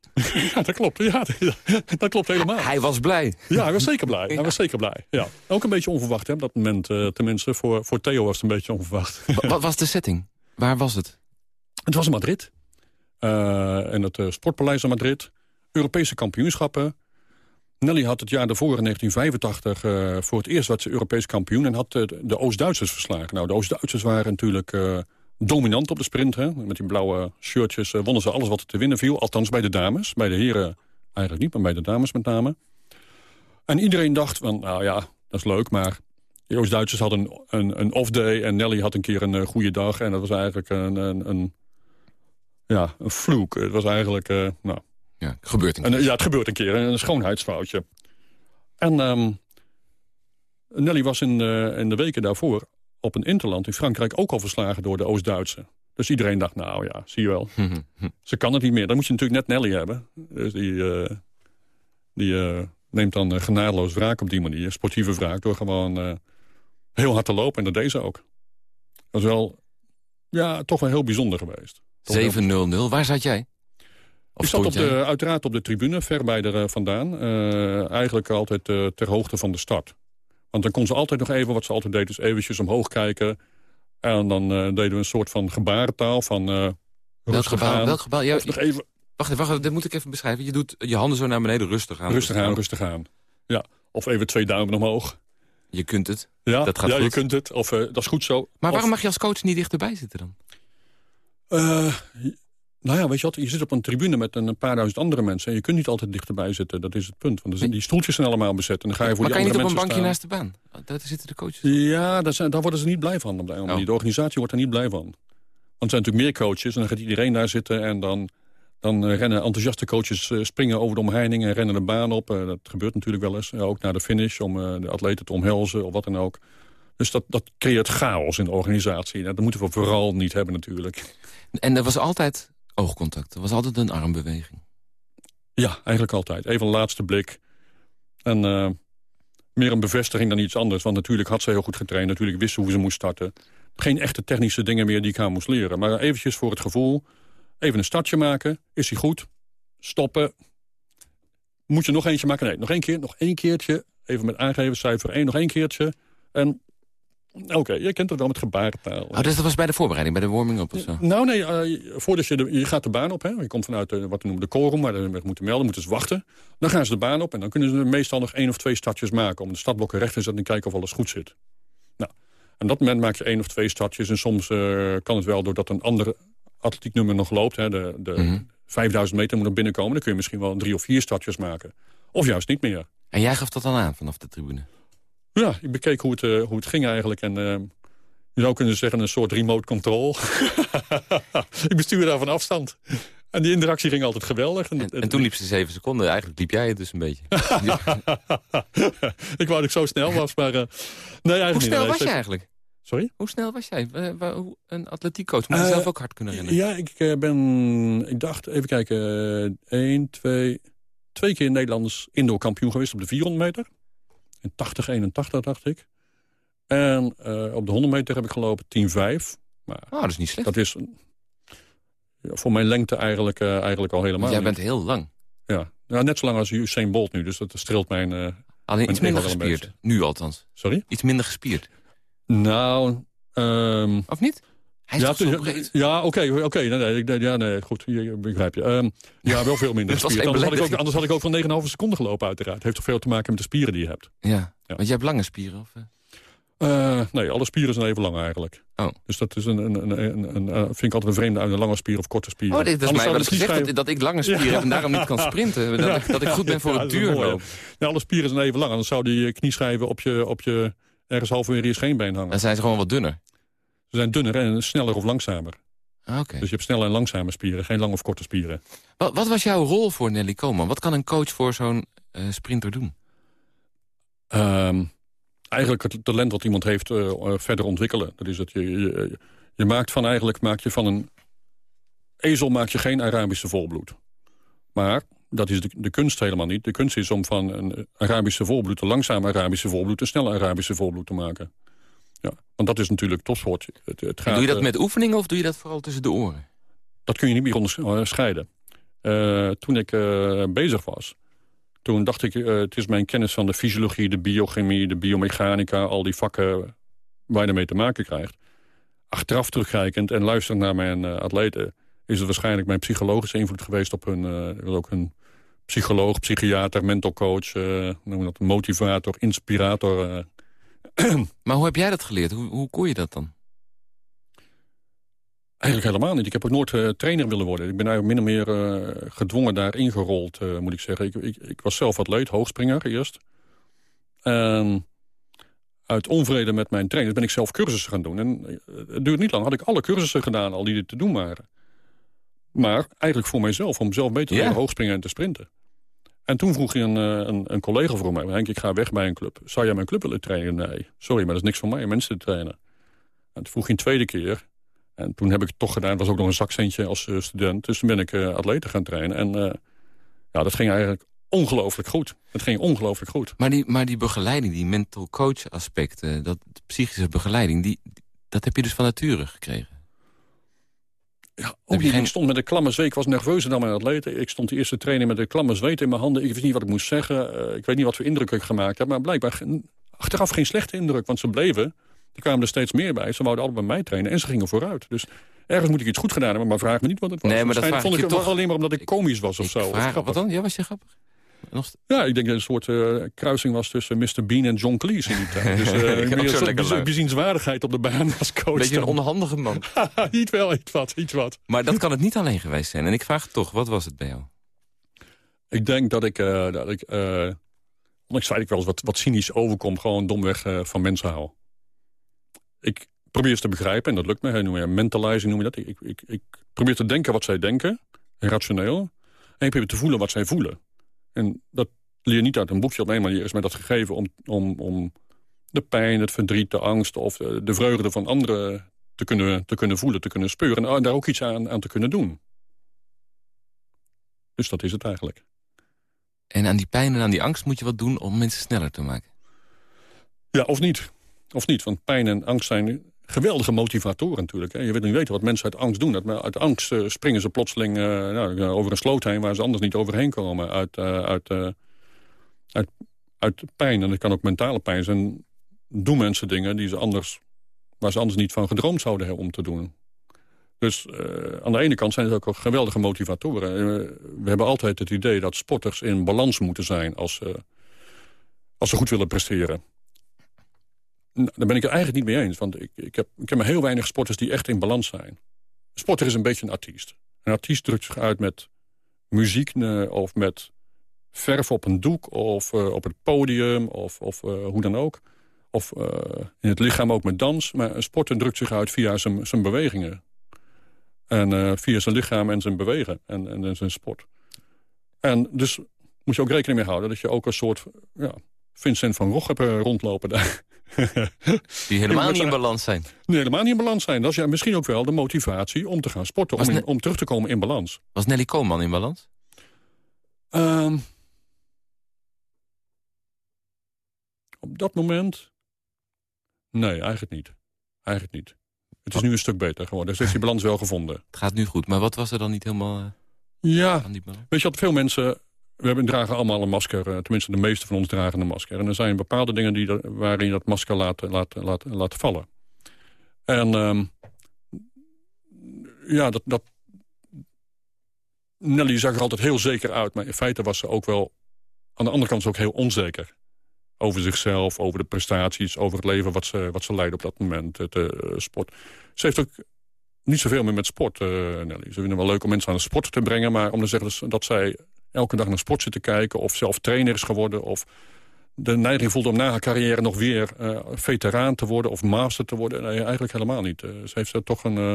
ja dat klopt. Ja, <laughs> dat klopt helemaal. Hij was blij. Ja, hij was zeker blij. Hij was zeker blij. Ja. Ook een beetje onverwacht hè, op dat moment. Uh, tenminste, voor, voor Theo was het een beetje onverwacht. Wat was de setting? Waar was het? Het was in Madrid. Uh, in het uh, Sportpaleis in Madrid. Europese kampioenschappen. Nelly had het jaar daarvoor, in 1985, uh, voor het eerst wat ze Europees kampioen... en had de Oost-Duitsers verslagen. Nou, de Oost-Duitsers waren natuurlijk dominant op de sprint. Hè? Met die blauwe shirtjes wonnen ze alles wat er te winnen viel. Althans bij de dames. Bij de heren eigenlijk niet, maar bij de dames met name. En iedereen dacht van, nou ja, dat is leuk, maar... De Oost-Duitsers hadden een, een, een off-day en Nelly had een keer een goede dag. En dat was eigenlijk een, een, een ja, een vloek. Het was eigenlijk, uh, nou... Ja, het gebeurt een keer. ja, het gebeurt een keer. Een schoonheidsfoutje. En um, Nelly was in, uh, in de weken daarvoor op een interland in Frankrijk ook al verslagen door de Oost-Duitse. Dus iedereen dacht, nou ja, zie je wel. Ze kan het niet meer. Dan moet je natuurlijk net Nelly hebben. Dus die, uh, die neemt dan genadeloos wraak op die manier. Sportieve wraak door gewoon heel hard te lopen. En dat deed ze ook. Dat was wel, ja, toch wel heel bijzonder geweest. 7-0-0. Waar zat jij? Of ik zat op de, uiteraard op de tribune, ver bij er vandaan. Eigenlijk altijd ter hoogte van de start. Want dan kon ze altijd nog even, wat ze altijd deed, dus eventjes omhoog kijken. En dan uh, deden we een soort van gebarentaal van welk gebaar, welk gebaar? Ja, nog even... Wacht, wacht, dit moet ik even beschrijven. Je doet je handen zo naar beneden, rustig aan. Rustig aan, rustig aan. Ja, of even twee duimen omhoog. Je kunt het. Ja, dat gaat ja goed. je kunt het. Of dat is goed zo. Maar of... waarom mag je als coach niet dichterbij zitten dan? Uh, nou ja, weet je wat, je zit op een tribune met een paar duizend andere mensen... en je kunt niet altijd dichterbij zitten, dat is het punt. Want die stoeltjes zijn allemaal bezet en dan ga je voor maar die kan je niet op een bankje naast de baan? Daar zitten de coaches. Ja, daar, zijn, daar worden ze niet blij van op de. Oh. De organisatie wordt er niet blij van. Want er zijn natuurlijk meer coaches en dan gaat iedereen daar zitten... en dan, dan uh, rennen enthousiaste coaches uh, springen over de omheining en rennen de baan op. Uh, dat gebeurt natuurlijk wel eens, ook naar de finish... om de atleten te omhelzen of wat dan ook. Dus dat, dat creëert chaos in de organisatie. Dat moeten we vooral niet hebben natuurlijk. En er was altijd oogcontact. Er was altijd een armbeweging. Ja, eigenlijk altijd. Even een laatste blik. En uh, meer een bevestiging dan iets anders. Want natuurlijk had ze heel goed getraind. Natuurlijk wist ze hoe ze moest starten. Geen echte technische dingen meer die ik haar moest leren. Maar eventjes voor het gevoel. Even een startje maken. Is hij goed? Stoppen. Moet je nog eentje maken? Nee, nog één keer. Nog één keertje. Even met aangeven cijfer 1. Nog één keertje. En Oké, okay, je kent het wel met gebarentaal. Oh, dus dat was bij de voorbereiding, bij de warming-up of zo? Nou nee, uh, voordat je, de, je gaat de baan op, hè. je komt vanuit uh, wat we noemen de korum, maar we moeten melden, moeten ze wachten. Dan gaan ze de baan op en dan kunnen ze meestal nog één of twee startjes maken... om de startblokken recht te zetten en kijken of alles goed zit. Nou, en dat moment maak je één of twee startjes en soms uh, kan het wel doordat een ander atletieknummer nog loopt... Hè, de, de mm -hmm. 5000 meter moet er binnenkomen, dan kun je misschien wel drie of vier startjes maken. Of juist niet meer. En jij gaf dat dan aan vanaf de tribune? Ja, ik bekeek hoe het, uh, hoe het ging eigenlijk. En uh, je zou kunnen zeggen een soort remote control. <laughs> ik bestuurde daar van afstand. En die interactie ging altijd geweldig. En, en, en toen liep ze zeven seconden. Eigenlijk liep jij het dus een beetje. <laughs> <laughs> ik wou dat ik zo snel was, maar... Uh, nee, eigenlijk hoe snel niet. was je eigenlijk? Sorry? Hoe snel was jij? Een atletiekcoach moet je zelf ook hard kunnen rennen. Ja, ik ben... Ik dacht, even kijken. één, twee... Twee keer Nederlands indoor kampioen geweest op de 400 meter. In 80, 81 dacht ik. En uh, op de 100 meter heb ik gelopen 10, 5. Maar oh, dat is niet slecht. Dat is voor mijn lengte eigenlijk, uh, eigenlijk al helemaal jij niet. bent heel lang. Ja. ja, net zo lang als Usain Bolt nu. Dus dat streelt mijn... Uh, Alleen iets minder gespierd. Nu althans. Sorry? Iets minder gespierd. Nou... Um, of niet? Hij is ja, toch zo breed? Ja, oké, oké. Okay, nee, nee, ja, nee, goed, je, begrijp je. Um, ja, wel veel minder <laughs> gespierd. Anders had, ik ook, anders had ik ook van 9,5 seconden gelopen uiteraard. Het heeft toch veel te maken met de spieren die je hebt. Ja, ja. want jij hebt lange spieren? Of? Uh, nee, alle spieren zijn even lang eigenlijk. Oh. Dus dat is een, een, een, een, een vind ik altijd een vreemde uit een lange spier of korte spier. Oh, dit is mij wel eens gezegd dat, dat, ik lange spieren ja. heb en daarom niet kan sprinten. Dat, ja. ik, dat ik goed ben <laughs> voor het duurloop. Ja, alle spieren zijn even lang. Anders zou die knieschijven op je, op je ergens halverwege je scheenbeen hangen. Dan zijn ze gewoon wat dunner. Ze zijn dunner en sneller of langzamer. Ah, okay. Dus je hebt snelle en langzame spieren, geen lange of korte spieren. Wat, wat was jouw rol voor Nelly Koman? Wat kan een coach voor zo'n uh, sprinter doen? Um, eigenlijk het talent wat iemand heeft uh, verder ontwikkelen. Dat is dat je, je, je, maakt van eigenlijk maak je van een ezel maak je geen Arabische volbloed. Maar dat is de, de, kunst helemaal niet. De kunst is om van een Arabische volbloed... een langzame Arabische volbloed... een snelle Arabische volbloed te maken. Ja, want dat is natuurlijk topsport. Het, het gaat, doe je dat met oefeningen of doe je dat vooral tussen de oren? Dat kun je niet meer onderscheiden. Uh, toen ik uh, bezig was, toen dacht ik... Uh, het is mijn kennis van de fysiologie, de biochemie, de biomechanica... al die vakken waar je ermee te maken krijgt. Achteraf terugkijkend en luisterend naar mijn atleten... is het waarschijnlijk mijn psychologische invloed geweest op hun... ook hun psycholoog, psychiater, mental coach... noem dat, motivator, inspirator... <clears throat> maar hoe heb jij dat geleerd? Hoe, hoe kon je dat dan? Eigenlijk helemaal niet. Ik heb ook nooit uh, trainer willen worden. Ik ben eigenlijk min of meer uh, gedwongen daarin gerold, uh, moet ik zeggen. Ik, ik, ik, was zelf atleet, hoogspringer eerst. En uit onvrede met mijn trainers ben ik zelf cursussen gaan doen. En het duurt niet lang, had ik alle cursussen gedaan al die er te doen waren. Maar eigenlijk voor mijzelf, om zelf beter te worden hoogspringen en te sprinten. En toen vroeg je een, een, een, collega voor mij, Henk, ik ga weg bij een club. Zou jij mijn club willen trainen? Nee, sorry, maar dat is niks voor mij, mensen te trainen. En toen vroeg hij een tweede keer, en toen heb ik het toch gedaan. Het was ook nog een zakcentje als uh, student. Dus toen ben ik uh, atleten gaan trainen. En ja, dat ging eigenlijk ongelooflijk goed. Het ging ongelooflijk goed. Maar die, maar die begeleiding, die mental coach aspecten... dat psychische begeleiding, die, dat heb je dus van nature gekregen? Ja, ook. Ik stond met een klamme zweet. Ik was nerveuzer dan mijn atleten. Ik stond de eerste training met een klamme zweet in mijn handen. Ik wist niet wat ik moest zeggen. ik weet niet wat voor indruk ik gemaakt heb. Maar blijkbaar achteraf geen slechte indruk. Want ze bleven er kwamen er steeds meer bij. Ze wouden allemaal bij mij trainen en ze gingen vooruit. Dus ergens moet ik iets goed gedaan hebben, maar vraag me niet wat het was. Nee, maar dat vond ik, toch alleen maar omdat ik komisch was of zo. Vraag, wat dan? Ja, was je grappig? Ja, ik denk dat het een soort uh, kruising was tussen Mr. Bean en John Cleese in die tijd. <laughs> Dus uh, een soort bezienswaardigheid op de baan als coach. Beetje een onhandige man. <laughs> iets wel, iets wat, iets wat. Maar dat kan het niet alleen geweest zijn. En ik vraag toch, wat was het bij jou? Ik denk dat ik, uh, dat ik uh, ondanks ik wel eens wat, wat cynisch overkom... gewoon domweg van mensen hou ik probeer ze te begrijpen en dat lukt me. Noem je mentalizing noem je dat. Ik, ik, ik probeer te denken wat zij denken, rationeel. En ik probeer te voelen wat zij voelen. En dat leer je niet uit een boekje op een manier. Is mij dat gegeven om, om, om de pijn, het verdriet, de angst... of de, de vreugde van anderen te kunnen, te kunnen voelen, te kunnen speuren... en daar ook iets aan, aan te kunnen doen. Dus dat is het eigenlijk. En aan die pijn en aan die angst moet je wat doen om mensen sneller te maken? Ja, of niet. Of niet, want pijn en angst zijn geweldige motivatoren natuurlijk. Hè. Je wilt niet weten wat mensen uit angst doen. Uit angst uh, springen ze plotseling uh, nou, over een sloot heen... waar ze anders niet overheen komen. Uit, uit, uit, uit pijn, en dat kan ook mentale pijn zijn... doen mensen dingen die ze anders, waar ze anders niet van gedroomd zouden hebben om te doen. Dus aan de ene kant zijn het ook geweldige motivatoren. we hebben altijd het idee dat sporters in balans moeten zijn... als, als ze goed willen presteren. Nou, daar ben ik het eigenlijk niet mee eens. Want ik, ik, heb, ik heb maar heel weinig sporters die echt in balans zijn. Een sporter is een beetje een artiest. Een artiest drukt zich uit met muziek eh, of met verf op een doek... of uh, op het podium of, of uh, hoe dan ook. Of in het lichaam ook met dans. Maar een sporter drukt zich uit via zijn, zijn bewegingen. En via zijn lichaam en zijn bewegen en, en zijn sport. En dus moet je ook rekening mee houden... dat je ook een soort ja, Vincent van Gogh hebt rondlopen daar. Die helemaal niet in balans zijn. Nee, helemaal niet in balans zijn. Dat is ja, misschien ook wel de motivatie om te gaan sporten. Om, om, terug te komen in balans. Was Nelly Koolman in balans? Um, op dat moment... Nee, eigenlijk niet. Eigenlijk niet. Het is nu een stuk beter geworden. Dus heeft die balans wel gevonden. Het gaat nu goed, maar wat was er dan niet helemaal... Uh, ja, weet je wat veel mensen we dragen allemaal een masker. Eh, tenminste, de meeste van ons dragen een masker. En er zijn bepaalde dingen die, waarin je dat masker laat, laat, laat vallen. En um, ja, dat, dat... Nelly zag er altijd heel zeker uit. Maar in feite was ze ook wel... Aan de andere kant ook heel onzeker. Over zichzelf, over de prestaties, over het leven wat ze, wat ze leidt op dat moment. Het sport. Ze heeft ook niet zoveel meer met sport, Nelly. Ze vinden wel leuk om mensen aan de sport te brengen... maar om te zeggen dat zij elke dag naar sport zit te kijken... of zelf trainer is geworden... of de neiging voelt om na haar carrière nog weer uh, veteraan te worden... of master te worden. Nee, eigenlijk helemaal niet. Uh, ze heeft er toch een uh,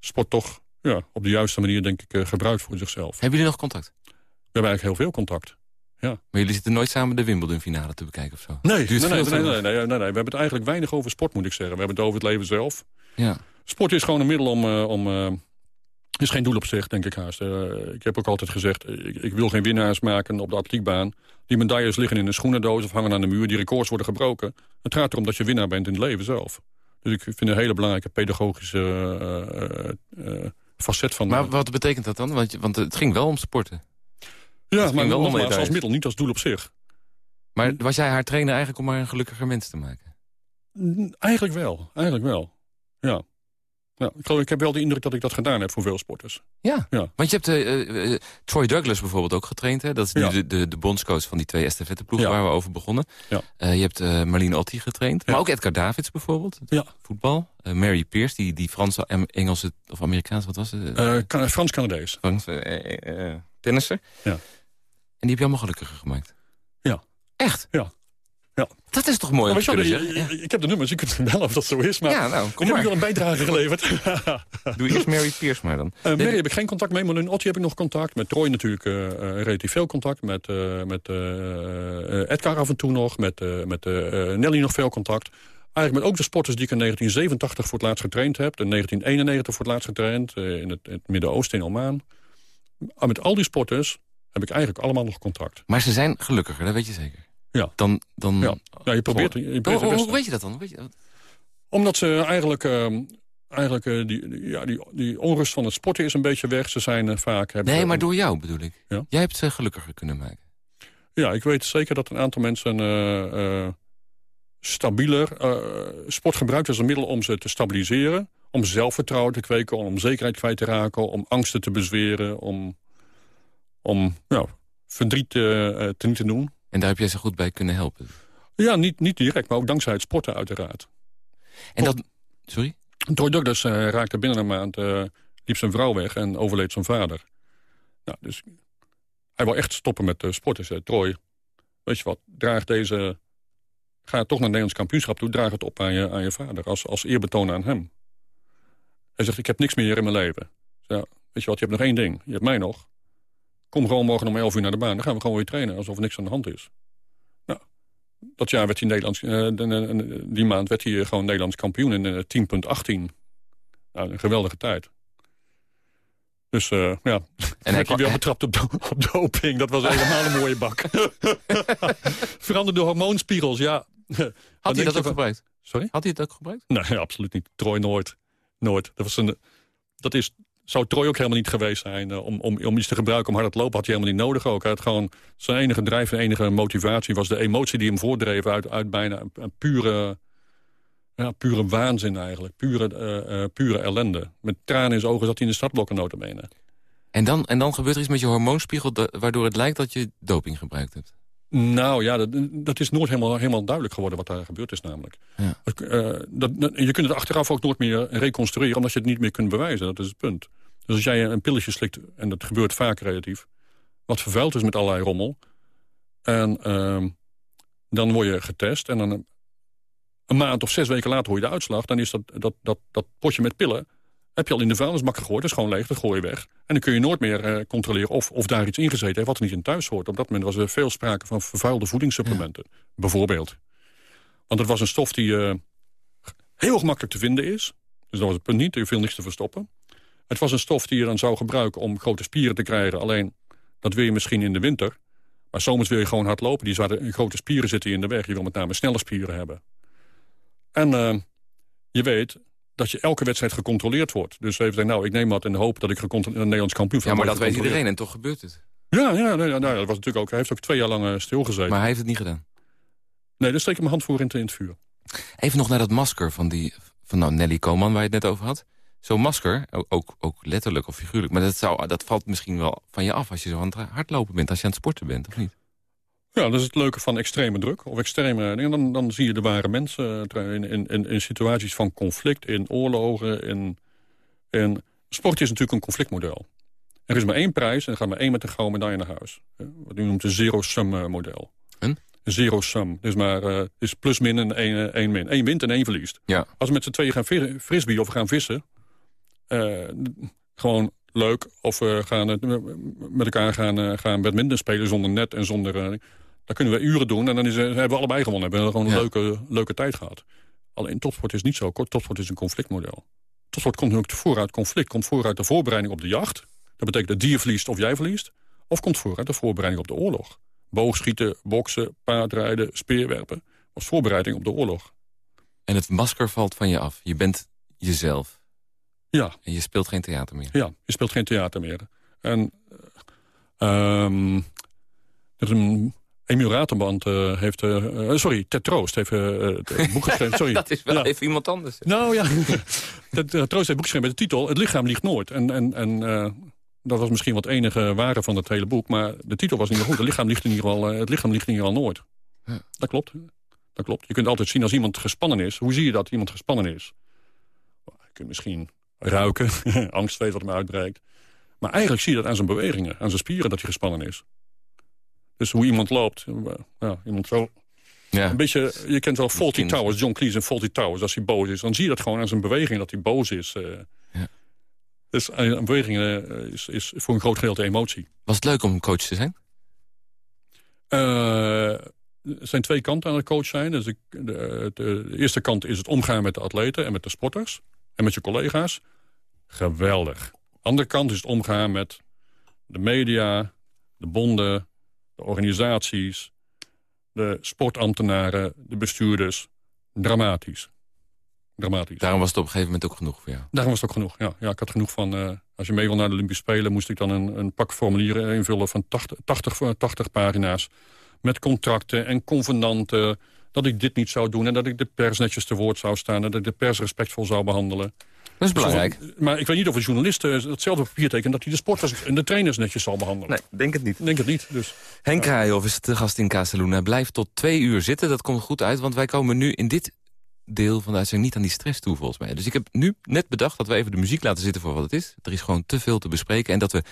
sport toch ja, op de juiste manier denk ik gebruikt voor zichzelf. Hebben jullie nog contact? We hebben eigenlijk heel veel contact. Ja. Maar jullie zitten nooit samen de Wimbledon-finale te bekijken of zo? Nee, nee, nee, nee, nee, nee, nee, We hebben het eigenlijk weinig over sport, moet ik zeggen. We hebben het over het leven zelf. Ja. Sport is gewoon een middel om, om is geen doel op zich, denk ik haast. Uh, ik heb ook altijd gezegd, ik, ik, wil geen winnaars maken op de atletiekbaan. Die medailles liggen in een schoenendoos of hangen aan de muur. Die records worden gebroken. Het gaat erom dat je winnaar bent in het leven zelf. Dus ik vind een hele belangrijke pedagogische uh, uh, facet van... Maar wat betekent dat dan? Want, want het ging wel om sporten. Ja, maar wel nogmaals, als middel, niet als doel op zich. Maar was jij haar trainer eigenlijk om haar een gelukkiger mens te maken? Eigenlijk wel, eigenlijk wel. Ja. Ja, ik, geloof, ik heb wel de indruk dat ik dat gedaan heb voor veel sporters. Ja, ja. want je hebt uh, uh, Troy Douglas bijvoorbeeld ook getraind. Hè? Dat is nu de, de, de bondscoach van die twee estafetteploegen waar we over begonnen. Ja. Je hebt Marlene Otti getraind. Maar ook Edgar Davids bijvoorbeeld. Ja. Voetbal. Mary Pierce, die, die Franse, Engelse of Amerikaanse, wat was het? Frans-Canadees. Frans, tennisser. Ja. En die heb je allemaal gelukkiger gemaakt. Ja. Echt? Ja. Ja. Dat is toch mooi om te je, Ik heb de nummers, je kunt bellen of dat zo is. Maar ja, nou, kom maar. heb ik wel een bijdrage geleverd. <laughs> Doe eerst Mary Pierce maar dan. Uh, Mary heb ik geen contact mee, maar met Otti heb ik nog contact. Met Troy natuurlijk uh, relatief veel contact. Met, uh, met Edgar af en toe nog. Met, met Nelly nog veel contact. Eigenlijk met ook de sporters die ik in 1987 voor het laatst getraind heb. In 1991 voor het laatst getraind. in het, het Midden-Oosten in Oman. met al die sporters heb ik eigenlijk allemaal nog contact. Maar ze zijn gelukkiger, dat weet je zeker? Ja. Dan, dan... Ja. ja je probeert, je probeert hoe, hoe, weet je dat dan? Weet je dat? Omdat ze eigenlijk, uh, eigenlijk uh, die, ja, die, die onrust van het sporten is een beetje weg. Ze zijn uh, vaak... Hebben, nee, maar door jou bedoel ik. Ja? Jij hebt ze gelukkiger kunnen maken. Ja, ik weet zeker dat een aantal mensen uh, stabieler sport gebruikt als een middel om ze te stabiliseren. Om zelfvertrouwen te kweken, om zekerheid kwijt te raken, om angsten te bezweren, om, om ja, verdriet te niet te doen. En daar heb jij ze goed bij kunnen helpen? Ja, niet, niet direct, maar ook dankzij het sporten uiteraard. En dat... Sorry? Troy Douglas uh, raakte binnen een maand, uh, liep zijn vrouw weg en overleed zijn vader. Nou, dus hij wil echt stoppen met uh, sporten. Zei Troy, weet je wat, draag deze... Ga toch naar het Nederlands kampioenschap toe, draag het op aan je, aan je vader. Als, als eerbetoon aan hem. Hij zegt, ik heb niks meer in mijn leven. Zei, weet je wat, je hebt nog één ding. Je hebt mij nog. Kom gewoon morgen om 11 uur naar de baan. Dan gaan we gewoon weer trainen, alsof er niks aan de hand is. Nou, dat jaar werd hij Nederlands, uh, die maand werd hij gewoon Nederlands kampioen in uh, eh, 10.18. Nou, een geweldige tijd. Dus uh, ja, en hij, hij weer betrapt op, op doping. Dat was helemaal een mooie bak. <laughs> Veranderde hormoonspiegels, ja. Had hij dat ook gebruikt? Sorry? Had hij het ook gebruikt? Nee, absoluut niet. Troy nooit. Nooit. Dat, was een, dat is zou Troy ook helemaal niet geweest zijn. Uh, om, om, om iets te gebruiken om hard te lopen had hij helemaal niet nodig ook. Hij had gewoon zijn enige drijf en enige motivatie was de emotie die hem voordreef uit, uit bijna een, pure, ja, pure waanzin eigenlijk. Pure, uh, uh, pure ellende. Met tranen in zijn ogen zat hij in de stadblokken notabene. En dan, en dan gebeurt er iets met je hormoonspiegel waardoor het lijkt dat je doping gebruikt hebt? Nou ja, dat, dat, is nooit helemaal, helemaal duidelijk geworden wat daar gebeurd is namelijk. Ja. Uh, dat, je kunt het achteraf ook nooit meer reconstrueren... omdat je het niet meer kunt bewijzen, dat is het punt. Dus als jij een pilletje slikt, en dat gebeurt vaak relatief... wat vervuild is met allerlei rommel... en uh, dan word je getest en dan een, een, maand of zes weken later hoor je de uitslag... dan is dat, dat, dat, dat potje met pillen heb je al in de vuilnisbak gegooid. Dat is gewoon leeg, dat gooi je weg. En dan kun je nooit meer uh, controleren of, of daar iets ingezeten heeft... wat er niet in thuis hoort. Op dat moment was er veel sprake van vervuilde voedingssupplementen. Bijvoorbeeld. Want het was een stof die uh, heel gemakkelijk te vinden is. Dus dat was het punt niet, er viel niks te verstoppen. Het was een stof die je dan zou gebruiken om grote spieren te krijgen. Alleen, dat wil je misschien in de winter. Maar zomers wil je gewoon hard lopen. Die zwarte, grote spieren zitten in de weg. Je wil met name snelle spieren hebben. En uh, je weet, dat je elke wedstrijd gecontroleerd wordt. Dus even zeggen, nou, ik neem wat in de hoop dat ik een Nederlands kampioen Ja, maar dat weet iedereen en toch gebeurt het. Ja, ja, nou, dat was natuurlijk ook. Hij heeft ook twee jaar lang uh, stilgezeten. Maar hij heeft het niet gedaan? Nee, daar steek ik mijn hand voor in, in het vuur. Even nog naar dat masker van, die, van nou, Nelly Koman, waar je het net over had. Zo'n masker, ook, ook letterlijk of figuurlijk... maar dat, zou, dat valt misschien wel van je af als je zo aan het hardlopen bent... als je aan het sporten bent, of niet? Ja, dat is het leuke van extreme druk. Of extreme dingen. Dan, dan zie je de ware mensen eh, in, in, in, in situaties van conflict, in oorlogen. In, in... Sport is natuurlijk een conflictmodel. Er is maar één prijs en er gaat maar één met een gouden medaille naar huis. Wat u noemt een zero-sum eh, model. Een? Zero-sum. Dus maar uh, is plus min en één, één min. Eén wint en één verliest. Ja. Als we met z'n tweeën gaan frisbee of gaan vissen... Uh, gewoon leuk. Of we gaan met elkaar gaan, gaan badminton spelen zonder net en zonder... Dat kunnen we uren doen en dan is, hebben we allebei gewonnen. Hebben we gewoon een leuke, leuke tijd gehad. Alleen topsport is niet zo. Topsport is een conflictmodel. wat komt voor uit conflict? Komt voor uit de voorbereiding op de jacht? Dat betekent dat dier verliest of jij verliest. Of komt voor uit de voorbereiding op de oorlog? Boogschieten, boksen, paardrijden, speerwerpen. Als voorbereiding op de oorlog. En het masker valt van je af. Je bent jezelf. Ja. En je speelt geen theater meer. Ja, je speelt geen theater meer. En um, een Emiel Ratenband uh, heeft... Uh, sorry, Ted Troost heeft uh, het <laughs> boek geschreven. Sorry. dat is wel ja. even iemand anders. Nou ja, <laughs> Ted Troost heeft boek geschreven met de titel... Het lichaam liegt nooit. En, en, en dat was misschien wat enige waarde van het hele boek. Maar de titel was niet meer goed. Het lichaam ligt in ieder geval, het lichaam ligt in ieder geval nooit. Ja. Dat klopt. Dat klopt. Je kunt altijd zien als iemand gespannen is. Hoe zie je dat iemand gespannen is? Je kunt misschien ruiken, <laughs> angstveet wat hem uitbreekt. Maar eigenlijk zie je dat aan zijn bewegingen, aan zijn spieren, dat hij gespannen is. Dus hoe iemand loopt, ja, iemand zo... Ja. Een beetje, je kent wel Faulty Towers, John Cleese en Faulty Towers, als hij boos is. Dan zie je dat gewoon aan zijn beweging, dat hij boos is. Uh, ja. Dus een beweging is, is voor een groot gedeelte emotie. Was het leuk om coach te zijn? Uh, er zijn twee kanten aan het coach zijn. Dus de, de, de, eerste kant is het omgaan met de atleten en met de sporters. En met je collega's. Geweldig. Andere kant is het omgaan met de media, de bonden, de organisaties, de sportambtenaren, de bestuurders. Dramatisch. Dramatisch. Daarom was het op een gegeven moment ook genoeg voor jou? Daarom was het ook genoeg, ja. ja ik had genoeg van... Uh, als je mee wil naar de Olympische Spelen... moest ik dan een, een pak formulieren invullen van 80, 80, 80 pagina's. Met contracten en convenanten. Dat ik dit niet zou doen en dat ik de pers netjes te woord zou staan... en dat ik de pers respectvol zou behandelen. Dat is belangrijk. Maar ik weet niet of een journalist hetzelfde papier tekent... dat hij de sporters en de trainers netjes zal behandelen. Nee, denk het niet. Denk het niet, dus. Henk Kraaihoff is de gast in Casaluna. Blijf tot twee uur zitten, dat komt goed uit... want wij komen nu in dit deel van de uitzending niet aan die stress toe, volgens mij. Dus ik heb nu net bedacht dat we even de muziek laten zitten voor wat het is. Er is gewoon te veel te bespreken. En dat we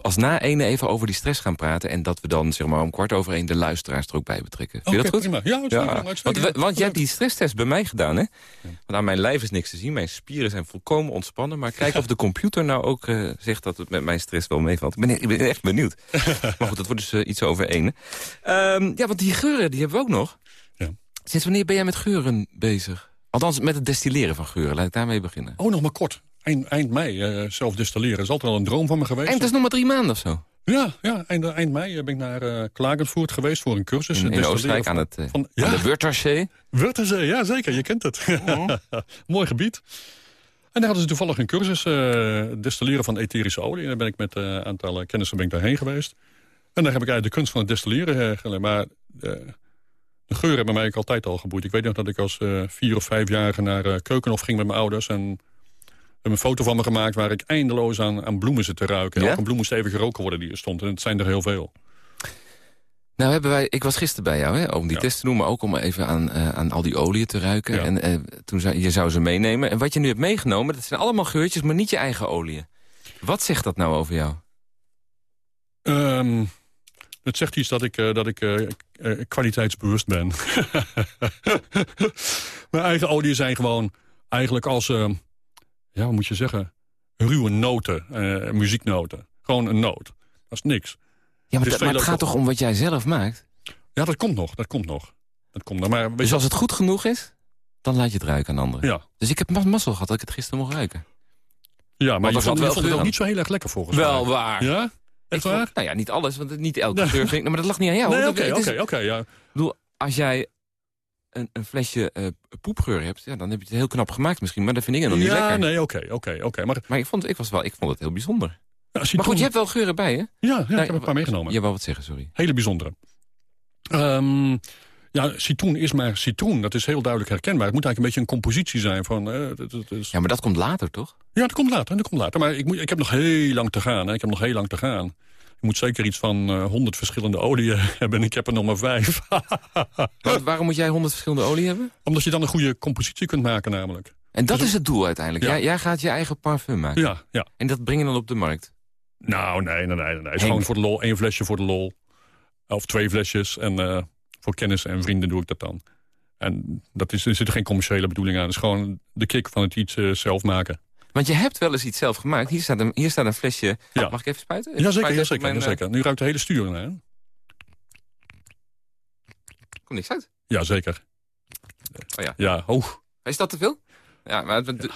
als na ene even over die stress gaan praten... en dat we dan zeg maar om kwart over één de luisteraars er ook bij betrekken. Vind je dat goed? Prima. Ja, dat ja. Want, want, jij hebt die stresstest bij mij gedaan, hè? Want aan mijn lijf is niks te zien. Mijn spieren zijn volkomen ontspannen. Maar kijk of de computer nou ook uh, zegt dat het met mijn stress wel meevalt. Ik ben, ik ben echt benieuwd. <laughs> maar goed, dat wordt dus uh, iets over één. Um, ja, want die geuren, die hebben we ook nog. Ja. Sinds wanneer ben jij met geuren bezig? Althans, met het destilleren van geuren. Laat ik daarmee beginnen. Oh, nog maar kort eind, eind mei uh, zelf destilleren. is altijd wel een droom van me geweest. En het is nog maar drie maanden of zo? Ja, ja eind, eind mei ben ik naar uh, Klagenvoort geweest voor een cursus. In, in Oostenrijk aan, het, uh, van, ja, aan de Wörthersee? Wörthersee, ja zeker, je kent het. Oh. <laughs> Mooi gebied. En daar hadden ze toevallig een cursus, uh, destilleren van etherische olie. En daar ben ik met een aantal kennissen ben ik daarheen geweest. En daar heb ik eigenlijk de kunst van het destilleren geleerd. Maar de geur hebben mij altijd al geboeid. Ik weet nog dat ik als vier of vijfjarige naar Keukenhof ging met mijn ouders... en hebben een foto van me gemaakt waar ik eindeloos aan, aan bloemen zit te ruiken. Ja? Elke bloem moest even geroken worden die er stond. En het zijn er heel veel. Nou, hebben wij, ik was gisteren bij jou hè, om die ja. test te doen... maar ook om even aan, uh, aan al die oliën te ruiken. En uh, toen zei je zou ze meenemen. En wat je nu hebt meegenomen, dat zijn allemaal geurtjes... maar niet je eigen oliën. Wat zegt dat nou over jou? Um, het zegt iets dat ik, uh, dat ik kwaliteitsbewust ben. <laughs> Mijn eigen oliën zijn gewoon eigenlijk als ja, wat moet je zeggen, ruwe noten, uh, muzieknoten. Gewoon een noot. Dat is niks. Ja, maar, het, maar het gaat toch om wat jij zelf maakt? Ja, dat komt nog, dat komt nog. Dat komt nog. Maar, dus als het goed genoeg is, dan laat je het ruiken aan anderen? Ja. Dus ik heb mazzel gehad dat ik het gisteren mocht ruiken. Ja, maar, je vond, wel vond het ook niet zo heel erg lekker volgens mij. Wel waar. Ja? Echt waar? nou ja, niet alles, want niet elke geur vind ik... Maar dat lag niet aan jou. Nee, oké, oké, oké, ja. Ik bedoel, als jij een, een flesje uh, poepgeur hebt, ja, dan heb je het heel knap gemaakt misschien. Maar dat vind ik nog niet lekker. Ja, nee, oké, oké, oké. Maar, maar ik, vond, ik, was wel, ik vond het heel bijzonder. Ja, maar goed, je hebt wel geuren bij, hè? Ja, ja ik heb een paar meegenomen. Je wou wat zeggen, sorry. Hele bijzondere. Um, ja, citroen is maar citroen. Dat is heel duidelijk herkenbaar. Het moet eigenlijk een beetje een compositie zijn van... Uh, dat, dat is... Ja, maar dat komt later, toch? Ja, dat komt later. Dat komt later. Maar ik, moet, ik heb nog heel lang te gaan. Hè. Ik heb nog heel lang te gaan. Je moet zeker iets van uh, 100 verschillende oliën <laughs> hebben. Ik heb er nog maar vijf. <laughs> waarom moet jij 100 verschillende olie hebben? Omdat je dan een goede compositie kunt maken namelijk. En dat dus is het doel uiteindelijk? Ja. Jij, jij, gaat je eigen parfum maken? Ja, ja. En dat breng je dan op de markt? Nou, nee, nee, nee. nee. Het is gewoon voor de lol. één flesje voor de lol. Of twee flesjes. En uh, voor kennis en vrienden doe ik dat dan. En dat is, er zit geen commerciële bedoeling aan. Het is gewoon de kick van het iets uh, zelf maken. Want je hebt wel eens iets zelf gemaakt. Hier staat een, hier staat een flesje... Ja. Mag ik even spuiten? Even ja, zeker. Ja, zeker, mijn, ja, zeker. Nu ruikt de hele stuur naar. Komt niks uit. Ja, zeker. Oh ja. Ja, hoog. Is dat te veel? Ja, maar... Het,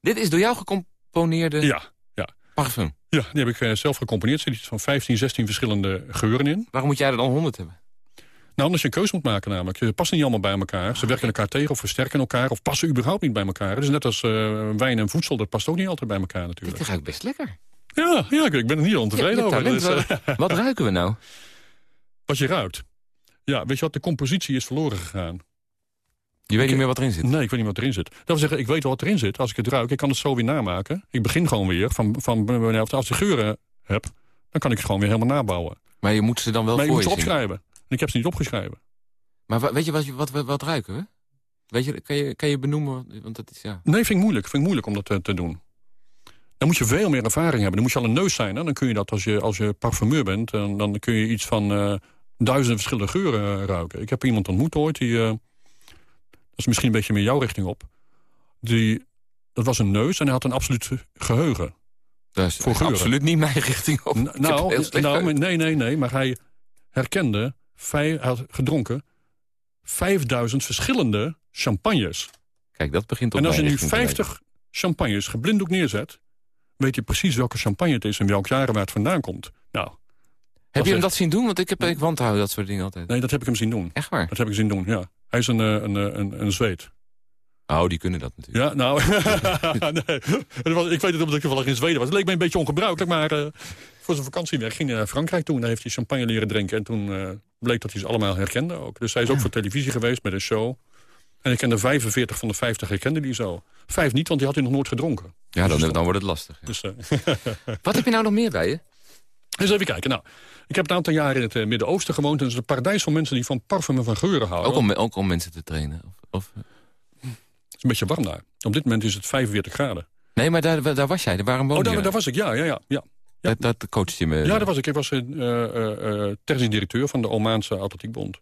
Dit is door jou gecomponeerde Ja, ja. parfum. Ja, die heb ik eh, zelf gecomponeerd. Er zitten van 15, 16 verschillende geuren in. Waarom moet jij er dan 100 hebben? Nou, omdat je een keuze moet maken namelijk. Ze passen niet allemaal bij elkaar. Ze werken elkaar tegen of versterken elkaar... of passen überhaupt niet bij elkaar. Dus net als eh, wijn en voedsel, dat past ook niet altijd bij elkaar natuurlijk. Dit ruikt best lekker. Ja, ja ik, ik ben er niet ontevreden over. Dus, eh, <laughs> Wat- ruiken we nou? wat je ruikt. Ja, weet je wat, de compositie is verloren gegaan. Je weet niet meer wat erin zit. Nee, ik weet niet wat erin zit. Dat wil zeggen, ik weet wel wat erin zit. Als ik het ruik, ik kan het zo weer namaken. Ik begin gewoon weer. Van, van, als ik geuren heb, dan kan ik het gewoon weer helemaal nabouwen. Maar je moet ze dan wel maar je voor moet je ze zien. opschrijven. Ik heb ze niet opgeschreven. Maar weet je wat, je- wat, wat, wat ruiken we? Weet je, kan, je, kan je benoemen? Want dat is, ja... Nee, vind ik moeilijk. Vind ik moeilijk om dat te, te doen. Dan moet je veel meer ervaring hebben. Dan moet je al een neus zijn. Hè? Dan kun je dat als je, als je parfumeur bent. Dan, dan kun je iets van eh, duizenden verschillende geuren eh, ruiken. Ik heb iemand ontmoet ooit. Die, eh, dat is misschien een beetje meer jouw richting op. Die, dat was een neus en hij had een absoluut geheugen. Dat is Voor absoluut niet mijn <laughs> richting op. N- nou, nou, nee, nee, nee. Maar hij herkende, vijf, had gedronken 5000 verschillende champagnes. Kijk, dat begint op En als je nu richting te lijken. 50 champagnes geblinddoek neerzet... weet je precies welke champagne het is en welk jaar waar het vandaan komt. Nou, Heb je hem echt- dat zien doen? Want ik, heb, ik dat soort dingen altijd. nee, dat heb ik hem zien doen. Echt waar? Dat heb ik zien doen, ja. Hij is een, eh, een, eh, een, een zweet. Oh, die kunnen dat natuurlijk. Ja, nou, <laughs> nee. <laughs> Ik weet het omdat ik toevallig in Zweden was. Het leek me een beetje ongebruikelijk, maar eh, voor zijn vakantie weg ging hij naar Frankrijk toen. Daar heeft hij champagne leren drinken en toen eh, bleek dat hij ze allemaal herkende ook. Dus hij is ook voor televisie geweest met een show. En ik kende 45 van de 50 herkende die zo. Vijf niet, want die had hij nog nooit gedronken. Ja, dan, dan wordt het lastig. ja. Dus, eh, <laughs> Wat heb je nou nog meer bij je? eens even kijken. Nou, ik heb een aantal jaren in het eh, Midden-Oosten gewoond. En het is een paradijs van mensen die van parfum en van geuren houden. Ook om, ook om mensen te trainen? Of, of... Het is een beetje warm daar. Op dit moment is het 45 graden. Nee, maar daar, daar was jij. Waarom woon Oh, je? daar, daar was ik. Ja, ja, ja. ja. Dat, dat coacht je me. Ja, daar was ik. Ik was uh, uh, uh, technisch directeur van de Omaanse Atletiekbond.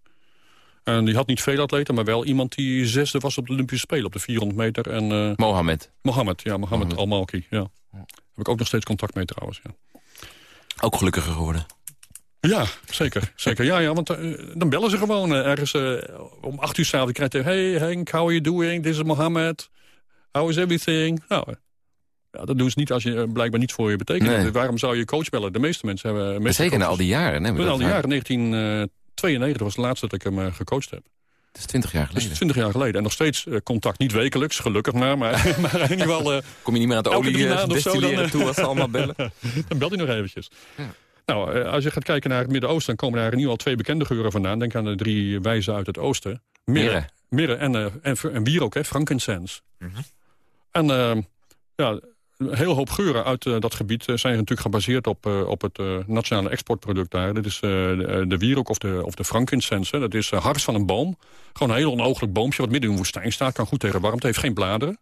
En die had niet veel atleten, maar wel iemand die zesde was op de Olympische Spelen. Op de 400 meter. En, Mohammed. Mohammed, ja, Mohammed Al-Malki. Ja. Heb ik ook nog steeds contact mee trouwens. Ja. Ook gelukkiger geworden. Ja, zeker. zeker. Ja, ja, want uh, dan bellen ze gewoon uh, ergens uh, om acht uur s'avonds. krijg je, hey Henk, how are you doing? This is Mohammed. How is everything? Nou, ja, dat doen ze niet als je uh, blijkbaar niets voor je betekent. Nee. Waarom zou je coach bellen? De meeste mensen hebben... Meeste Zeker na al die jaren. Na al die jaren. 1992 was het laatste dat ik hem uh, gecoacht heb. Dat is 20 jaar geleden. Dat is 20 jaar geleden. En nog steeds uh, contact. Niet wekelijks, gelukkig maar. Maar, <laughs> maar in ieder geval... Uh, Kom je niet meer aan het olie destilleren toe als ze allemaal bellen? <laughs> dan belt hij nog eventjes. Ja. Nou, als je gaat kijken naar het Midden-Oosten... dan komen daar in ieder geval twee bekende geuren vandaan. Denk aan de drie wijzen uit het oosten. Mirre. Mirre en, en, en bier ook, hè, frankincense. Mhm. Mm -hmm. En uh, ja, een heel hoop geuren uit uh, dat gebied uh, zijn natuurlijk gebaseerd op, uh, op het nationale exportproduct daar. Dat is de, de wierook of de, of de frankincense. Dat is hars van een boom. Gewoon een heel onogelijk boompje wat midden in een woestijn staat. Kan goed tegen warmte, heeft geen bladeren.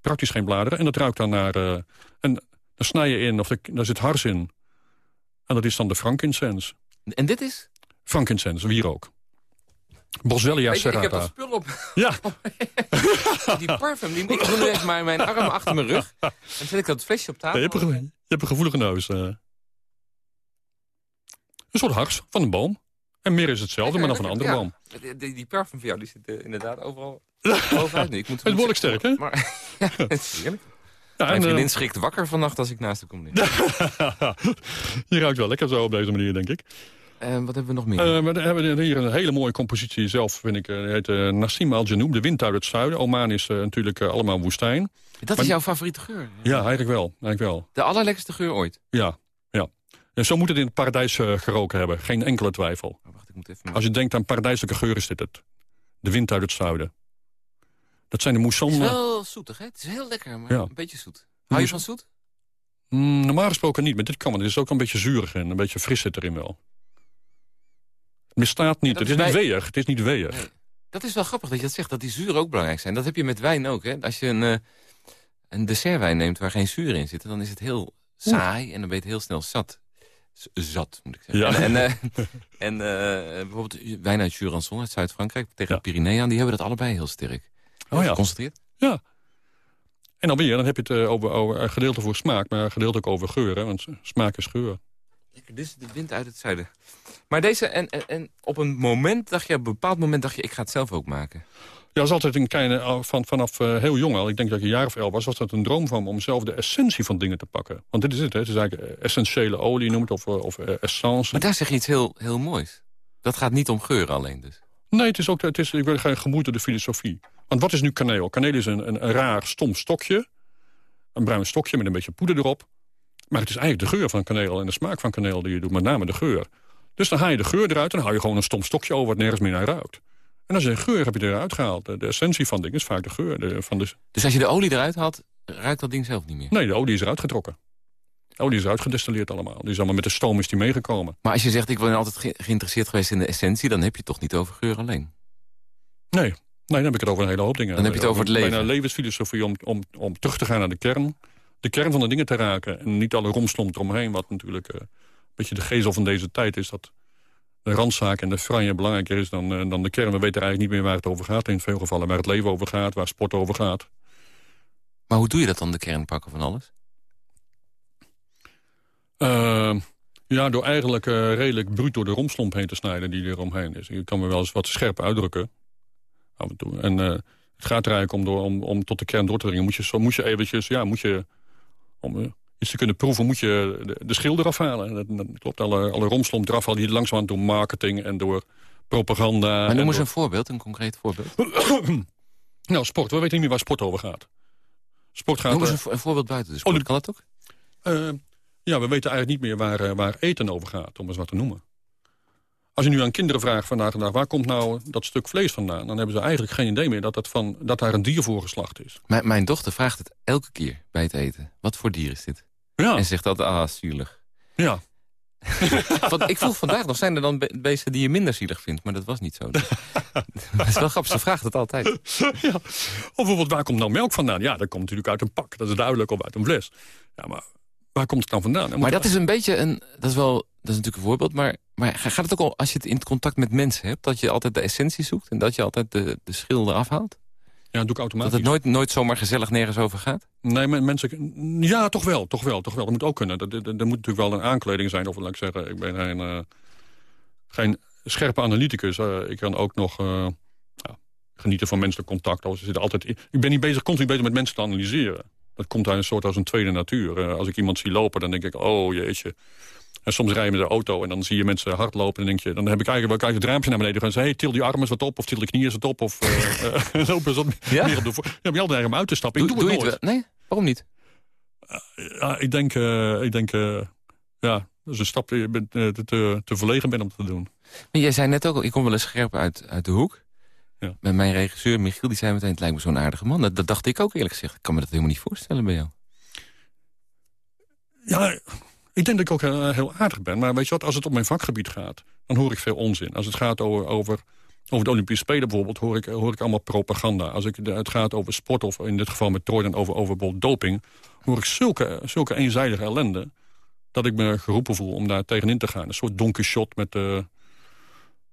Praktisch geen bladeren. En dat ruikt dan naar... en daar snij je in, of de, daar zit hars in. En dat is dan de frankincense. En dit is? Frankincense, wierook. Boswellia serrata. Ik heb dat spul op. Ja. <laughs> die parfum, die, ik doe nu even mijn, mijn arm achter mijn rug. En dan zet ik dat flesje op tafel. Ja, je, hebt een, je, hebt een, gevoelige neus. Uh. Een soort hars van een boom. En meer is hetzelfde, maar dan van een andere ja. boom. Die, die, parfum van jou die zit uh, inderdaad overal <laughs> bovenuit nu. Ik moet het is behoorlijk sterk, hè? Maar, <laughs> ja, het is heerlijk. Ja, Mijn vriendin uh, schrikt wakker vannacht als ik naast haar kom. je ruikt wel lekker zo op deze manier, denk ik. Uh, wat hebben we nog meer? Uh, we hebben hier een hele mooie compositie zelf, vind ik. Uh, heet uh, Nassim al-Janoub, de wind uit het zuiden. Oman is natuurlijk allemaal woestijn. Dat maar, is jouw favoriete geur? Ja, eigenlijk wel. Eigenlijk wel. De allerlekkerste geur ooit? Ja, ja. En zo moet het in het paradijs geroken hebben. Geen enkele twijfel. Oh, wacht, ik moet even... Als je denkt aan paradijselijke geur is dit het. De wind uit het zuiden. Dat zijn de mousson... Het is wel zoetig, hè? Het is heel lekker, maar ja. een beetje zoet. Hou je van zoet? Mm, normaal gesproken niet, maar dit kan. Het is ook een beetje zuurig en een beetje fris zit erin wel. Het misstaat niet. Het is, niet weeg. Het is niet weeg. Nee. Dat is wel grappig dat je dat zegt, dat die zuren ook belangrijk zijn. Dat heb je met wijn ook. Hè? Als je een, uh, een dessertwijn neemt waar geen zuur in zit... dan is het heel saai Oeh. en dan ben je heel snel zat. Z zat, moet ik zeggen. Ja. En, uh, <laughs> en uh, bijvoorbeeld wijn uit Jurançon, uit Zuid-Frankrijk... tegen ja. Pyrenee aan, die hebben dat allebei heel sterk. Oh ja. Geconcentreerd. Ja. En dan weer, dan heb je het over, over gedeelte voor smaak... maar gedeelte ook over geur, hè? want smaak is geur. Lekker, dit is de wind uit het zuiden. Maar deze, en, en, en, op een moment dacht je, op een bepaald moment dacht je, ik ga het zelf ook maken. dat is altijd een kleine, uh, van, vanaf uh, heel jong al, ik denk dat ik een jaar of elf was... was dat een droom van me om zelf de essentie van dingen te pakken. Want dit is het, hè? het is eigenlijk essentiële olie noemt of, of essence. Maar daar zeg je iets heel, heel moois. Dat gaat niet om geuren alleen dus. Nee, het is ook, het is, ik ben geen gemoeid door de filosofie. Want wat is nu kaneel? Kaneel is een, een, een raar, stom stokje. Een bruin stokje met een beetje poeder erop. Maar het is eigenlijk de geur van kaneel en de smaak van kaneel die je doet. Met name de geur. Dus dan haal je de geur eruit en dan hou je gewoon een stom stokje over... wat nergens meer naar ruikt. En als je de geur heb je eruit gehaald. De, essentie van dingen is vaak de geur. De, van de... Dus als je de olie eruit haalt, ruikt dat ding zelf niet meer? Nee, de olie is eruit getrokken. De olie is eruit gedestilleerd allemaal. Die is allemaal met de stoom is die meegekomen. Maar als je zegt, ik ben altijd ge geïnteresseerd geweest in de essentie... dan heb je het toch niet over geur alleen? Nee, nee dan heb ik het over een hele hoop dingen. Dan heb je het over het leven. Bijna levensfilosofie om, om, om terug te gaan naar de kern. De kern van de dingen te raken. En niet alle romslomp eromheen. Wat natuurlijk uh, een beetje de gezel van deze tijd is. Dat de randzaak en de franje belangrijker is dan, uh, dan de kern. We weten eigenlijk niet meer waar het over gaat in veel gevallen. Waar het leven over gaat, waar sport over gaat. Maar hoe doe je dat dan, de kern pakken van alles? Uh, ja, door eigenlijk uh, redelijk bruut door de romslomp heen te snijden die er omheen is. Je kan me wel eens wat scherp uitdrukken. Af en toe. En het gaat er eigenlijk om, door, om, om tot de kern door te dringen. Moet je, zo, moet je eventjes, ja, moet je... Om, iets te kunnen proeven moet je de, de schil eraf halen. Dat, dat klopt, alle, alle romslomp eraf halen die langzaam door marketing en door propaganda. Maar noem eens een voorbeeld, een concreet voorbeeld. <clears throat> nou, sport. We weten niet meer waar sport over gaat. Sport gaat... Noem eens een, voorbeeld buiten de sport. Oh, kan dat ook? Uh, ja, we weten eigenlijk niet meer waar, uh, waar eten over gaat, om eens wat te noemen. Als je nu aan kinderen vraagt vandaag de dag... waar komt nou dat stuk vlees vandaan... dan hebben ze eigenlijk geen idee meer dat, dat, van, dat daar een dier voor geslacht is. M mijn dochter vraagt het elke keer bij het eten. Wat voor dier is dit? Ja. En zegt altijd, ah, zielig. Ja. <laughs> Want ik vroeg vandaag nog, zijn er dan be beesten die je minder zielig vindt? Maar dat was niet zo. <laughs> dat is wel grappig, ze vraagt het altijd. <laughs> ja. Of bijvoorbeeld, waar komt nou melk vandaan? Ja, dat komt natuurlijk uit een pak, dat is duidelijk, of uit een fles. Ja, maar waar komt het dan vandaan? Maar dat is een beetje een, dat is wel, dat is natuurlijk een voorbeeld, maar, maar gaat het ook al, als je het in contact met mensen hebt, dat je altijd de essentie zoekt en dat je altijd de, de schil eraf haalt? Ja, dat doe ik automatisch. Dat het nooit, nooit zomaar gezellig nergens over gaat? Nee, mensen... Ja, toch wel, toch wel, toch wel. Dat moet ook kunnen. Er, moet natuurlijk wel een aankleding zijn. Of laat ik zeggen, ik ben geen, uh, geen scherpe analyticus. Uh, ik kan ook nog uh, ja, genieten van menselijk contact. Ze zitten altijd in. Ik ben niet bezig, continu bezig met mensen te analyseren. Dat komt uit een soort als een tweede natuur. als ik iemand zie lopen, dan denk ik, oh jeetje. En soms rij je met de auto en dan zie je mensen hardlopen. En denk je, dan heb ik eigenlijk wel het raampje naar beneden gaan zeggen... Hey, til die armen eens wat op, of til de knieën eens wat op. Of <laughs> <laughs> uh, lopen eens wat ja? meer op de voor. Ja, maar je om uit te stappen. Ik doe, doe het nooit. Het nee, waarom niet? Uh, ik denk, ik denk ja, dat is een stap die je bent, te, te, te verlegen ben om te doen. Maar jij zei net ook al, ik kom wel eens scherp uit, uit de hoek. Ja. Met mijn regisseur Michiel, die zei meteen... het lijkt me zo'n aardige man. Dat, dat dacht ik ook eerlijk gezegd. Ik kan me dat helemaal niet voorstellen bij jou. Ja, ik denk dat ik ook heel, heel, aardig ben. Maar weet je wat, als het op mijn vakgebied gaat, dan hoor ik veel onzin. Als het gaat over, over, over de Olympische Spelen bijvoorbeeld, hoor ik, hoor ik allemaal propaganda. Als ik, het gaat over sport, of in dit geval met Troy dan over, over doping... hoor ik zulke, zulke eenzijdige ellende dat ik me geroepen voel om daar tegenin te gaan. Een soort donker shot met... Uh,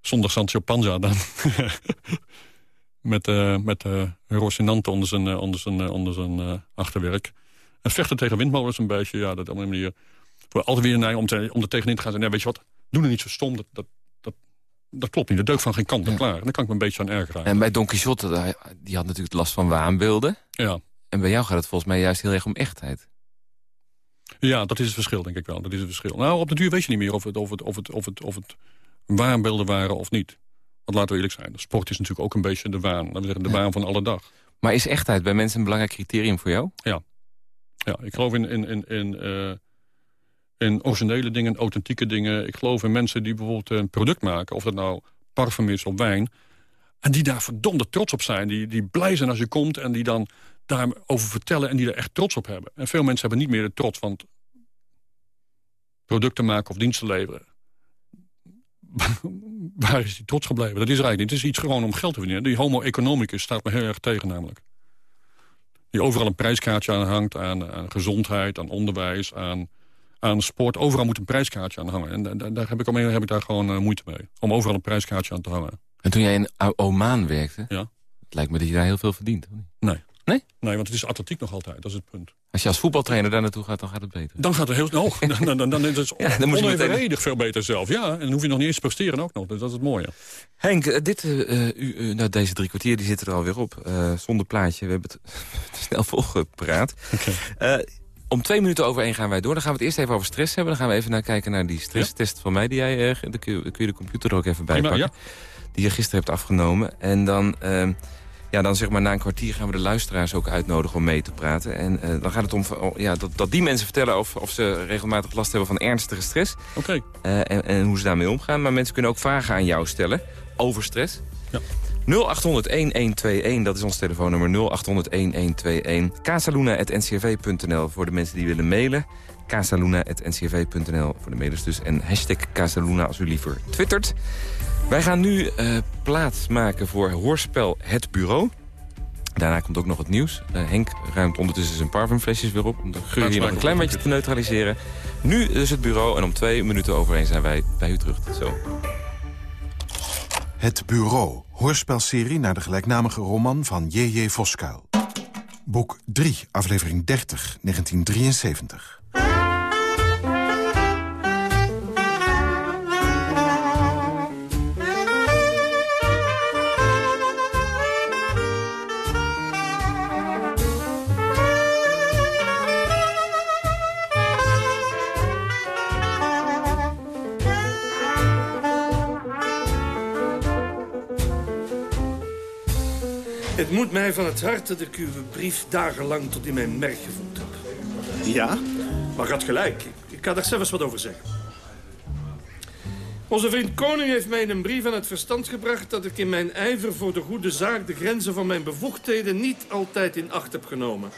zonder Sancho Panza dan. <laughs> met uh, met uh, Rocinante onder zijn, onder zijn, onder zijn achterwerk. En vechten tegen windmolens een beetje. Ja, dat op een manier voor altijd weer naar om, te, om er tegenin te gaan weet je wat, doe er niet zo stom, dat, dat, dat, dat klopt niet. Dat deuk van geen kant en klaar. En dan kan ik me een beetje aan ergeren. En bij Don Quixote, die had natuurlijk last van waanbeelden. Ja. En bij jou gaat het volgens mij juist heel erg om echtheid. Ja, dat is het verschil, denk ik wel. Dat is het verschil. Nou, op de duur weet je niet meer of het, of het, of het, of het, of het waanbeelden waren of niet. Want laten we eerlijk zijn, de sport is natuurlijk ook een beetje de waan. Laten we zeggen, de waan van alle dag. Maar is echtheid bij mensen een belangrijk criterium voor jou? Ja. Ja, ik geloof in, in, in, in uh, in originele dingen, authentieke dingen. Ik geloof in mensen die bijvoorbeeld een product maken... of dat nou parfum is of wijn... en die daar verdomde trots op zijn. Die, die blij zijn als je komt en die dan daarover vertellen... en die er echt trots op hebben. En veel mensen hebben niet meer de trots... want producten maken of diensten leveren... <laughs> waar is die trots gebleven? Dat is er eigenlijk niet. Het is iets gewoon om geld te verdienen. Die homo economicus staat me heel erg tegen namelijk. Die overal een prijskaartje aan hangt aan, aan gezondheid, aan onderwijs... aan aan sport. Overal moet een prijskaartje aan hangen. En daar, daar heb, ik, heb ik daar gewoon uh, moeite mee. Om overal een prijskaartje aan te hangen. En toen jij in Oman werkte... Ja. Het lijkt me dat je daar heel veel verdient. Hoor. Nee. Nee? Nee, want het is atletiek nog altijd, dat is het punt. Als je als voetbaltrainer daar naartoe gaat, dan gaat het beter. Dan gaat het heel snel. <laughs> Dan, dan, dan, dan is het Ja, dan moet je onevenredig meteen- veel beter zelf. Ja, en dan hoef je nog niet eens te presteren ook nog. Dus dat is het mooie. Henk, eh, dit, eh, eh, u, nou, deze drie kwartier die zitten er alweer op. Eh, zonder plaatje, we hebben het <laughs> te snel volgepraat. Eh, om twee minuten over één gaan wij door. Dan gaan we het eerst even over stress hebben. Dan gaan we even naar kijken naar die stresstest van mij. Die jij, dan kun je, kun je de computer er ook even bij pakken. Die je gisteren hebt afgenomen. En dan, eh, ja, dan zeg maar na een kwartier gaan we de luisteraars ook uitnodigen om mee te praten. En eh, dan gaat het om oh, ja, dat, dat die mensen vertellen of, of ze regelmatig last hebben van ernstige stress. Oké. Eh, en, en hoe ze daarmee omgaan. Maar mensen kunnen ook vragen aan jou stellen over stress. Ja. 0800-1121, dat is ons telefoonnummer. 0800-1121. casaluna.ncrv.nl voor de mensen die willen mailen. casaluna.ncrv.nl voor de mailers dus. En hashtag Casaluna als u liever twittert. Wij gaan nu eh, plaats maken voor hoorspel Het Bureau. Daarna komt ook nog het nieuws. Eh, Henk ruimt ondertussen zijn parfumflesjes weer op... om de geur hier nog een klein beetje te neutraliseren. Nu dus het bureau en om twee minuten overheen zijn wij bij u terug. Tot zo. Het Bureau, hoorspelserie naar de gelijknamige roman van J.J. Voskuil. Boek 3, aflevering 30, 1973. Het moet mij van het hart dat ik uw brief dagenlang tot in mijn merg gevoeld heb. Ja? Maar gaat gelijk. Ik, ik kan daar zelfs wat over zeggen. Onze vriend Koning heeft mij in een brief aan het verstand gebracht... dat ik in mijn ijver voor de goede zaak... de grenzen van mijn bevoegdheden niet altijd in acht heb genomen.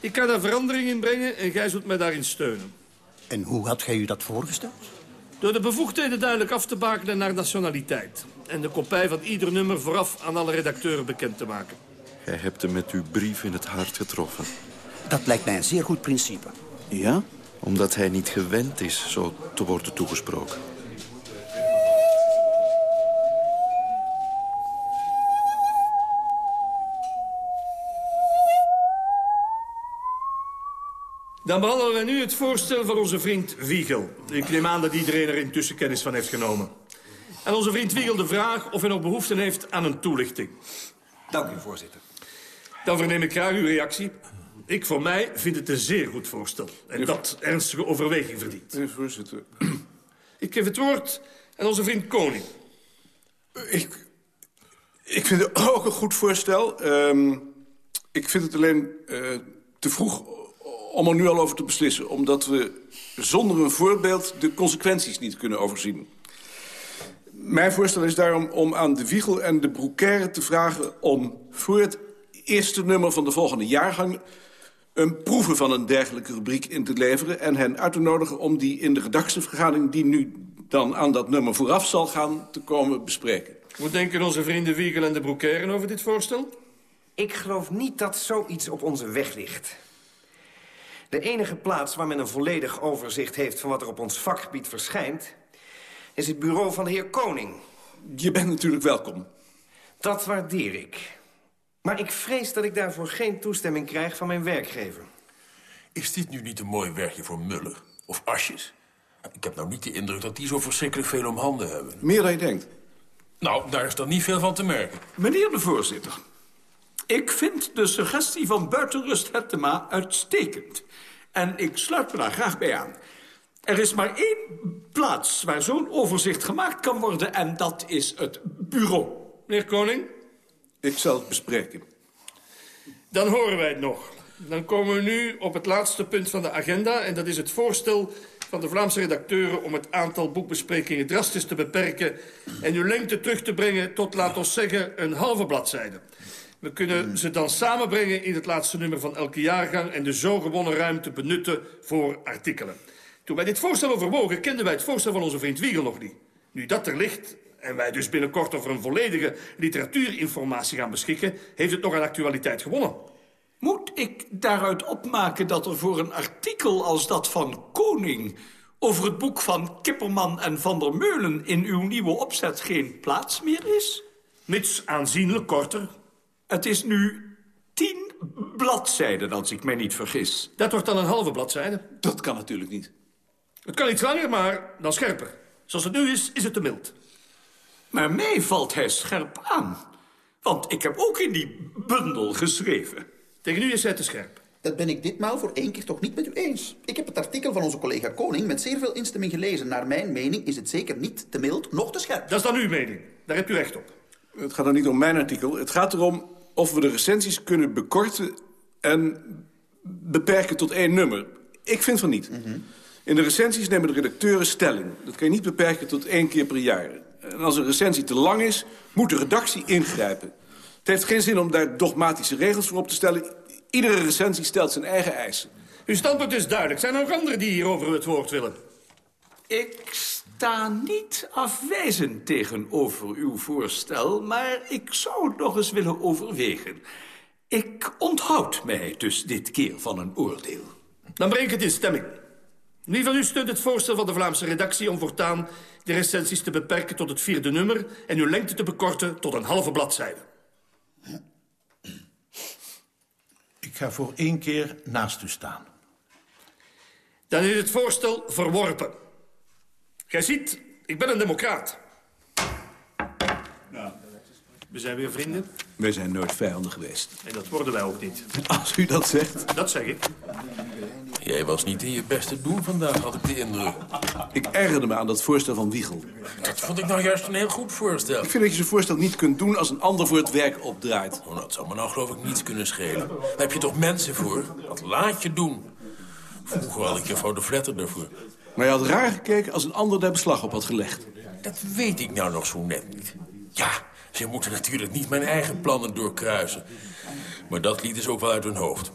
Ik kan daar verandering in brengen en gij zult mij daarin steunen. En hoe had gij u dat voorgesteld? Door de bevoegdheden duidelijk af te bakenen naar nationaliteit. En de kopij van ieder nummer vooraf aan alle redacteuren bekend te maken. Gij hebt hem met uw brief in het hart getroffen. Dat lijkt mij een zeer goed principe. Ja? Omdat hij niet gewend is zo te worden toegesproken. Dan behandelen wij nu het voorstel van onze vriend Wiegel. Ik neem aan dat iedereen er intussen kennis van heeft genomen. En onze vriend Wiegel de vraag of hij nog behoefte heeft aan een toelichting. Dank u, voorzitter. Dan verneem ik graag uw reactie. Ik voor mij vind het een zeer goed voorstel. En dat ernstige overweging verdient. Meneer voorzitter. Ik geef het woord aan onze vriend Koning. Ik, ik vind het ook een goed voorstel. Ehm, ik vind het alleen eh, te vroeg om er nu al over te beslissen. Omdat we zonder een voorbeeld de consequenties niet kunnen overzien. Mijn voorstel is daarom om aan de Wiegel en de Broekaire te vragen... om voor het eerste nummer van de volgende jaargang... een proeven van een dergelijke rubriek in te leveren... en hen uit te nodigen om die in de redactievergadering... die nu dan aan dat nummer vooraf zal gaan, te komen bespreken. Hoe denken onze vrienden Wiegel en de Broekeren over dit voorstel? Ik geloof niet dat zoiets op onze weg ligt. De enige plaats waar men een volledig overzicht heeft... van wat er op ons vakgebied verschijnt... is het bureau van de heer Koning. Je bent natuurlijk welkom. Dat waardeer ik. Maar ik vrees dat ik daarvoor geen toestemming krijg van mijn werkgever. Is dit nu niet een mooi werkje voor Muller? Of Asjes? Ik heb nou niet de indruk dat die zo verschrikkelijk veel om handen hebben. Meer dan je denkt. Nou, daar is dan niet veel van te merken. Meneer de voorzitter, ik vind de suggestie van Buitenrust Hettema uitstekend. En ik sluit me daar graag bij aan. Er is maar één plaats waar zo'n overzicht gemaakt kan worden... en dat is het bureau. Meneer Koning? Ik zal het bespreken. Dan horen wij het nog. Dan komen we nu op het laatste punt van de agenda... en dat is het voorstel van de Vlaamse redacteuren... om het aantal boekbesprekingen drastisch te beperken... en uw lengte terug te brengen tot, laat ons zeggen, een halve bladzijde. We kunnen ze dan samenbrengen in het laatste nummer van elke jaargang... en de zo gewonnen ruimte benutten voor artikelen. Toen wij dit voorstel overwogen, kenden wij het voorstel van onze vriend Wiegel nog niet. Nu dat er ligt, en wij dus binnenkort over een volledige literatuurinformatie gaan beschikken... heeft het nog aan actualiteit gewonnen. Moet ik daaruit opmaken dat er voor een artikel als dat van Koning... over het boek van Kipperman en Van der Meulen in uw nieuwe opzet geen plaats meer is? Mits aanzienlijk korter. Het is nu tien bladzijden, als ik mij niet vergis. Dat wordt dan een halve bladzijde. Dat kan natuurlijk niet. Het kan iets langer, maar dan scherper. Zoals het nu is, is het te mild. Maar mij valt hij scherp aan. Want ik heb ook in die bundel geschreven. Tegen u is hij te scherp. Dat ben ik ditmaal voor één keer toch niet met u eens. Ik heb het artikel van onze collega Koning met zeer veel instemming gelezen. Naar mijn mening is het zeker niet te mild, noch te scherp. Dat is dan uw mening. Daar hebt u recht op. Het gaat dan niet om mijn artikel. Het gaat erom of we de recensies kunnen bekorten en beperken tot één nummer. Ik vind van niet. In de recensies nemen de redacteuren stelling. Dat kan je niet beperken tot één keer per jaar. En als een recensie te lang is, moet de redactie ingrijpen. Het heeft geen zin om daar dogmatische regels voor op te stellen. Iedere recensie stelt zijn eigen eisen. Uw standpunt is duidelijk. Zijn er nog anderen die hierover het woord willen? Ik sta niet afwijzend tegenover uw voorstel... maar ik zou het nog eens willen overwegen. Ik onthoud mij dus dit keer van een oordeel. Dan breng ik het in stemming. Wie van u steunt het voorstel van de Vlaamse redactie... om voortaan de recensies te beperken tot het vierde nummer... en uw lengte te bekorten tot een halve bladzijde? Ik ga voor één keer naast u staan. Dan is het voorstel verworpen. Gij ziet, ik ben een democraat. We zijn weer vrienden. Wij zijn nooit vijanden geweest. En dat worden wij ook niet. Als u dat zegt. Dat zeg ik. Jij was niet in je beste doen vandaag, had ik de indruk. Ik ergerde me aan dat voorstel van Wiegel. Dat vond ik nou juist een heel goed voorstel. Ik vind dat je zo'n voorstel niet kunt doen als een ander voor het werk opdraait. Oh, dat zou me nou geloof ik niets kunnen schelen. Daar heb je toch mensen voor? Dat laat je doen. Vroeger had ik juffrouw de Vletter ervoor. Maar je had raar gekeken als een ander daar beslag op had gelegd. Dat weet ik nou nog zo net niet. Ja, ze moeten natuurlijk niet mijn eigen plannen doorkruisen. Maar dat liet is ook wel uit hun hoofd.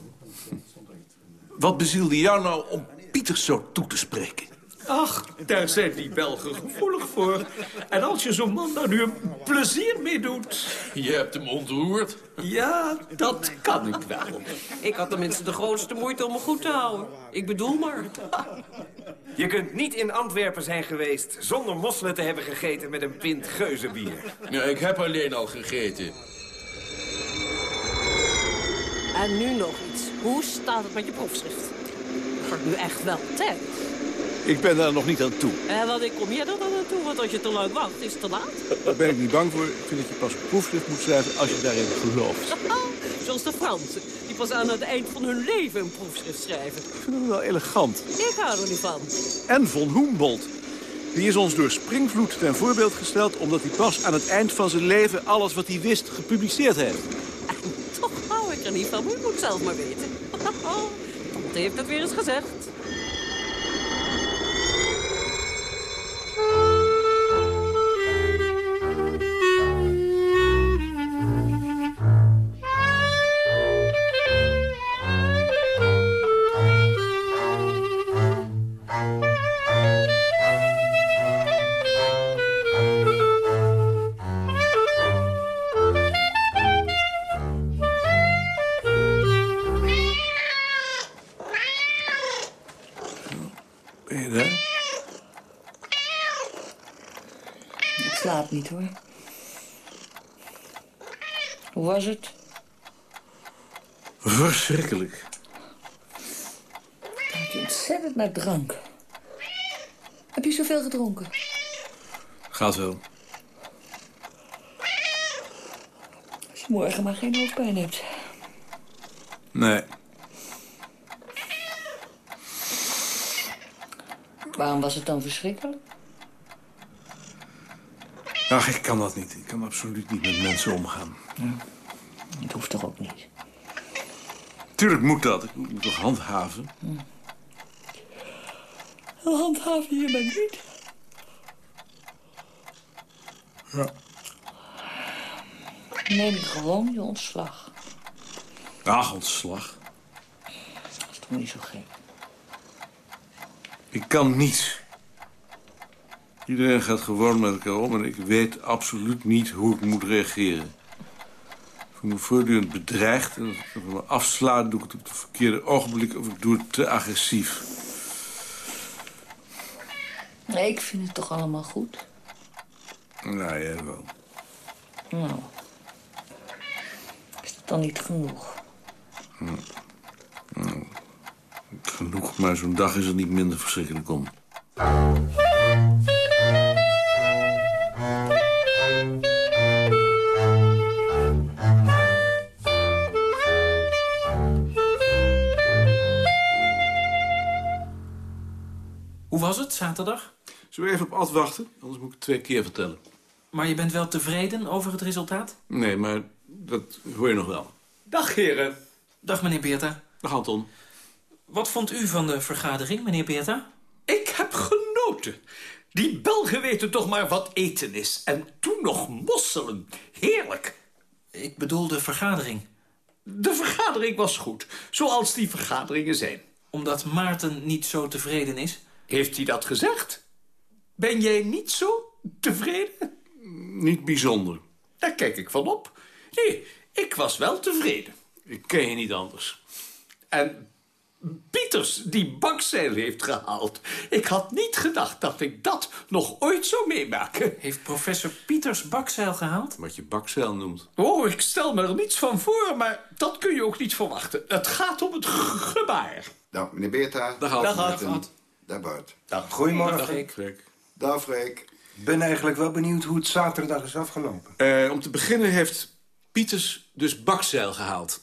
Wat bezielde jou nou om Pieter zo toe te spreken? Ach, daar zijn die Belgen gevoelig voor. En als je zo'n man daar nu een plezier mee doet... Je hebt hem ontroerd. Ja, dat kan ik wel. Ik had tenminste de grootste moeite om me goed te houden. Ik bedoel maar. Je kunt niet in Antwerpen zijn geweest zonder mosselen te hebben gegeten met een pint geuzenbier. Ja, ik heb alleen al gegeten. En nu nog iets. Hoe staat het met je proefschrift? Gaat nu echt wel tijd. Ik ben daar nog niet aan toe. En wat ik kom jij er dan naartoe? Want als je te lang wacht, is het te laat. Daar ben ik niet bang voor. Ik vind dat je pas een proefschrift moet schrijven als je daarin gelooft. <laughs> Zoals de Fransen, die pas aan het eind van hun leven een proefschrift schrijven. Ik vind het wel elegant. Ik hou er niet van. En von Humboldt. Die is ons door Springvloed ten voorbeeld gesteld... omdat hij pas aan het eind van zijn leven alles wat hij wist gepubliceerd heeft. <laughs> Toch hou ik er niet van, ik moet zelf maar weten. <laughs> Tante heeft het weer eens gezegd. Niet, hoor. Hoe was het? Verschrikkelijk. Ruikt je ontzettend naar drank. Heb je zoveel gedronken? Gaat wel. Als je morgen maar geen hoofdpijn hebt. Nee. Waarom was het dan verschrikkelijk? Ach, ik kan dat niet. Ik kan absoluut niet met mensen omgaan. Dat hoeft toch ook niet? Tuurlijk moet dat. Ik moet toch handhaven. Handhaaf je je maar niet. Ja. Neem gewoon je ontslag. Ach, ontslag. Dat is toch niet zo gek? Ik kan niets. Iedereen gaat gewoon met elkaar om en ik weet absoluut niet hoe ik moet reageren. Ik voel me voortdurend bedreigd en als ik me afsla, doe ik het op het verkeerde ogenblik of ik doe het te agressief. Nee, ik vind het toch allemaal goed? Nou, jij wel. Nou. Is dat dan niet genoeg? Genoeg, maar zo'n dag is er niet minder verschrikkelijk om. Zaterdag? Zullen we even op Ad wachten? Anders moet ik het twee keer vertellen. Maar je bent wel tevreden over het resultaat? Nee, maar dat hoor je nog wel. Dag, heren. Dag, meneer Beerta. Dag, Anton. Wat vond u van de vergadering, meneer Beerta? Ik heb genoten. Die Belgen weten toch maar wat eten is. En toen nog mosselen. Heerlijk. Ik bedoel de vergadering. De vergadering was goed, zoals die vergaderingen zijn. Omdat Maarten niet zo tevreden is? Heeft hij dat gezegd? Ben jij niet zo tevreden? Niet bijzonder. Daar kijk ik van op. Nee, ik was wel tevreden. Ik ken je niet anders. En Pieters die bakzeil heeft gehaald. Ik had niet gedacht dat ik dat nog ooit zou meemaken. Heeft professor Pieters bakzeil gehaald? Wat je bakzeil noemt. Oh, ik stel me er niets van voor, maar dat kun je ook niet verwachten. Het gaat om het gebaar. Nou, meneer Beerta. Dag. Dag. Dag, Bart. Dag. Goedemorgen. Dag, Freek. Dag, Freek. Ik ben eigenlijk wel benieuwd hoe het zaterdag is afgelopen. Eh, om te beginnen heeft Pieters dus bakzeil gehaald.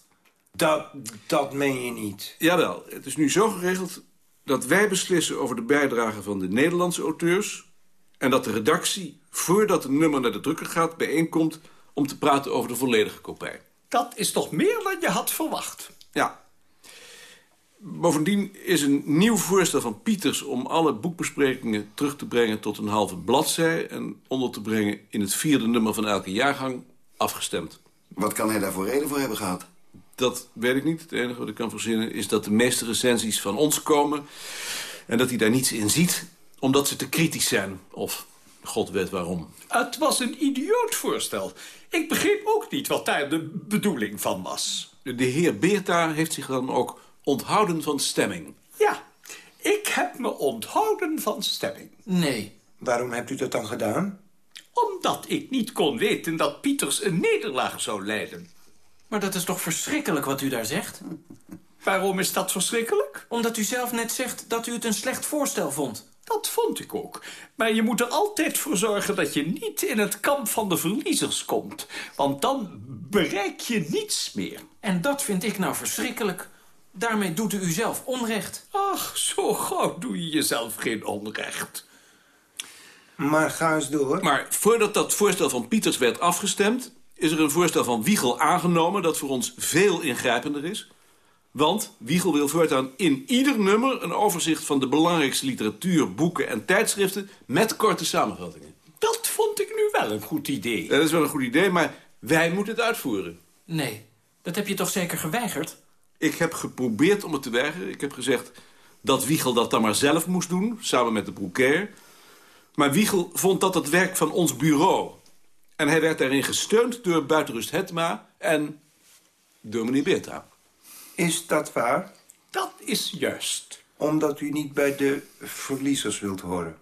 Dat, dat meen je niet. Jawel, het is nu zo geregeld dat wij beslissen over de bijdrage van de Nederlandse auteurs... en dat de redactie, voordat een nummer naar de drukker gaat, bijeenkomt... om te praten over de volledige kopij. Dat is toch meer dan je had verwacht? Ja. Bovendien is een nieuw voorstel van Pieters... om alle boekbesprekingen terug te brengen tot een halve bladzij... en onder te brengen in het vierde nummer van elke jaargang afgestemd. Wat kan hij daar voor reden voor hebben gehad? Dat weet ik niet. Het enige wat ik kan verzinnen is dat de meeste recensies van ons komen... en dat hij daar niets in ziet, omdat ze te kritisch zijn. Of god weet waarom. Het was een idioot voorstel. Ik begreep ook niet wat daar de bedoeling van was. De heer Beerta heeft zich dan ook onthouden van stemming. Ja, ik heb me onthouden van stemming. Nee. Waarom hebt u dat dan gedaan? Omdat ik niet kon weten dat Pieters een nederlaag zou leiden. Maar dat is toch verschrikkelijk wat u daar zegt? Waarom is dat verschrikkelijk? Omdat u zelf net zegt dat u het een slecht voorstel vond. Dat vond ik ook. Maar je moet er altijd voor zorgen dat je niet in het kamp van de verliezers komt. Want dan bereik je niets meer. En dat vind ik nou verschrikkelijk. Daarmee doet u uzelf onrecht. Ach, zo gauw doe je jezelf geen onrecht. Maar ga eens door. Maar voordat dat voorstel van Pieters werd afgestemd... is er een voorstel van Wiegel aangenomen dat voor ons veel ingrijpender is. Want Wiegel wil voortaan in ieder nummer... een overzicht van de belangrijkste literatuur, boeken en tijdschriften... met korte samenvattingen. Dat vond ik nu wel een goed idee. Dat is wel een goed idee, maar wij moeten het uitvoeren. Nee, dat heb je toch zeker geweigerd? Ik heb geprobeerd om het te weigeren. Ik heb gezegd dat Wiegel dat dan maar zelf moest doen, samen met de broekair. Maar Wiegel vond dat het werk van ons bureau. En hij werd daarin gesteund door Buitenrust Hetma en door meneer Beerta. Is dat waar? Dat is juist. Omdat u niet bij de verliezers wilt horen?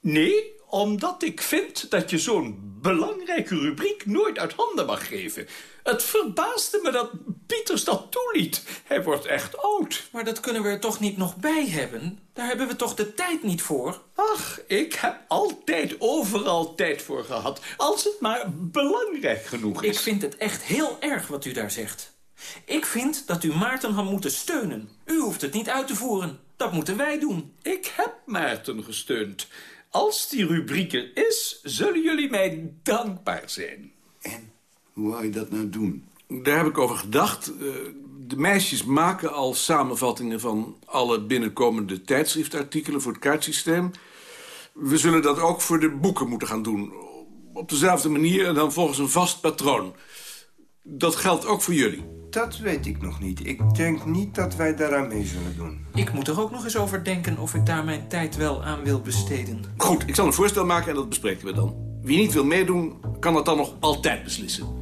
Nee, omdat ik vind dat je zo'n belangrijke rubriek nooit uit handen mag geven. Het verbaasde me dat Pieters dat toeliet. Hij wordt echt oud. Maar dat kunnen we er toch niet nog bij hebben? Daar hebben we toch de tijd niet voor? Ach, ik heb altijd overal tijd voor gehad. Als het maar belangrijk genoeg is. Ik vind het echt heel erg wat u daar zegt. Ik vind dat u Maarten had moeten steunen. U hoeft het niet uit te voeren. Dat moeten wij doen. Ik heb Maarten gesteund. Als die rubriek er is, zullen jullie mij dankbaar zijn. Hoe wou je dat nou doen? Daar heb ik over gedacht. Eh, De meisjes maken al samenvattingen van alle binnenkomende tijdschriftartikelen voor het kaartsysteem. We zullen dat ook voor de boeken moeten gaan doen. Op dezelfde manier en dan volgens een vast patroon. Dat geldt ook voor jullie. Dat weet ik nog niet. Ik denk niet dat wij daaraan mee zullen doen. Ik moet er ook nog eens over denken of ik daar mijn tijd wel aan wil besteden. Goed, ik zal een voorstel maken en dat bespreken we dan. Wie niet wil meedoen, kan dat dan nog altijd beslissen.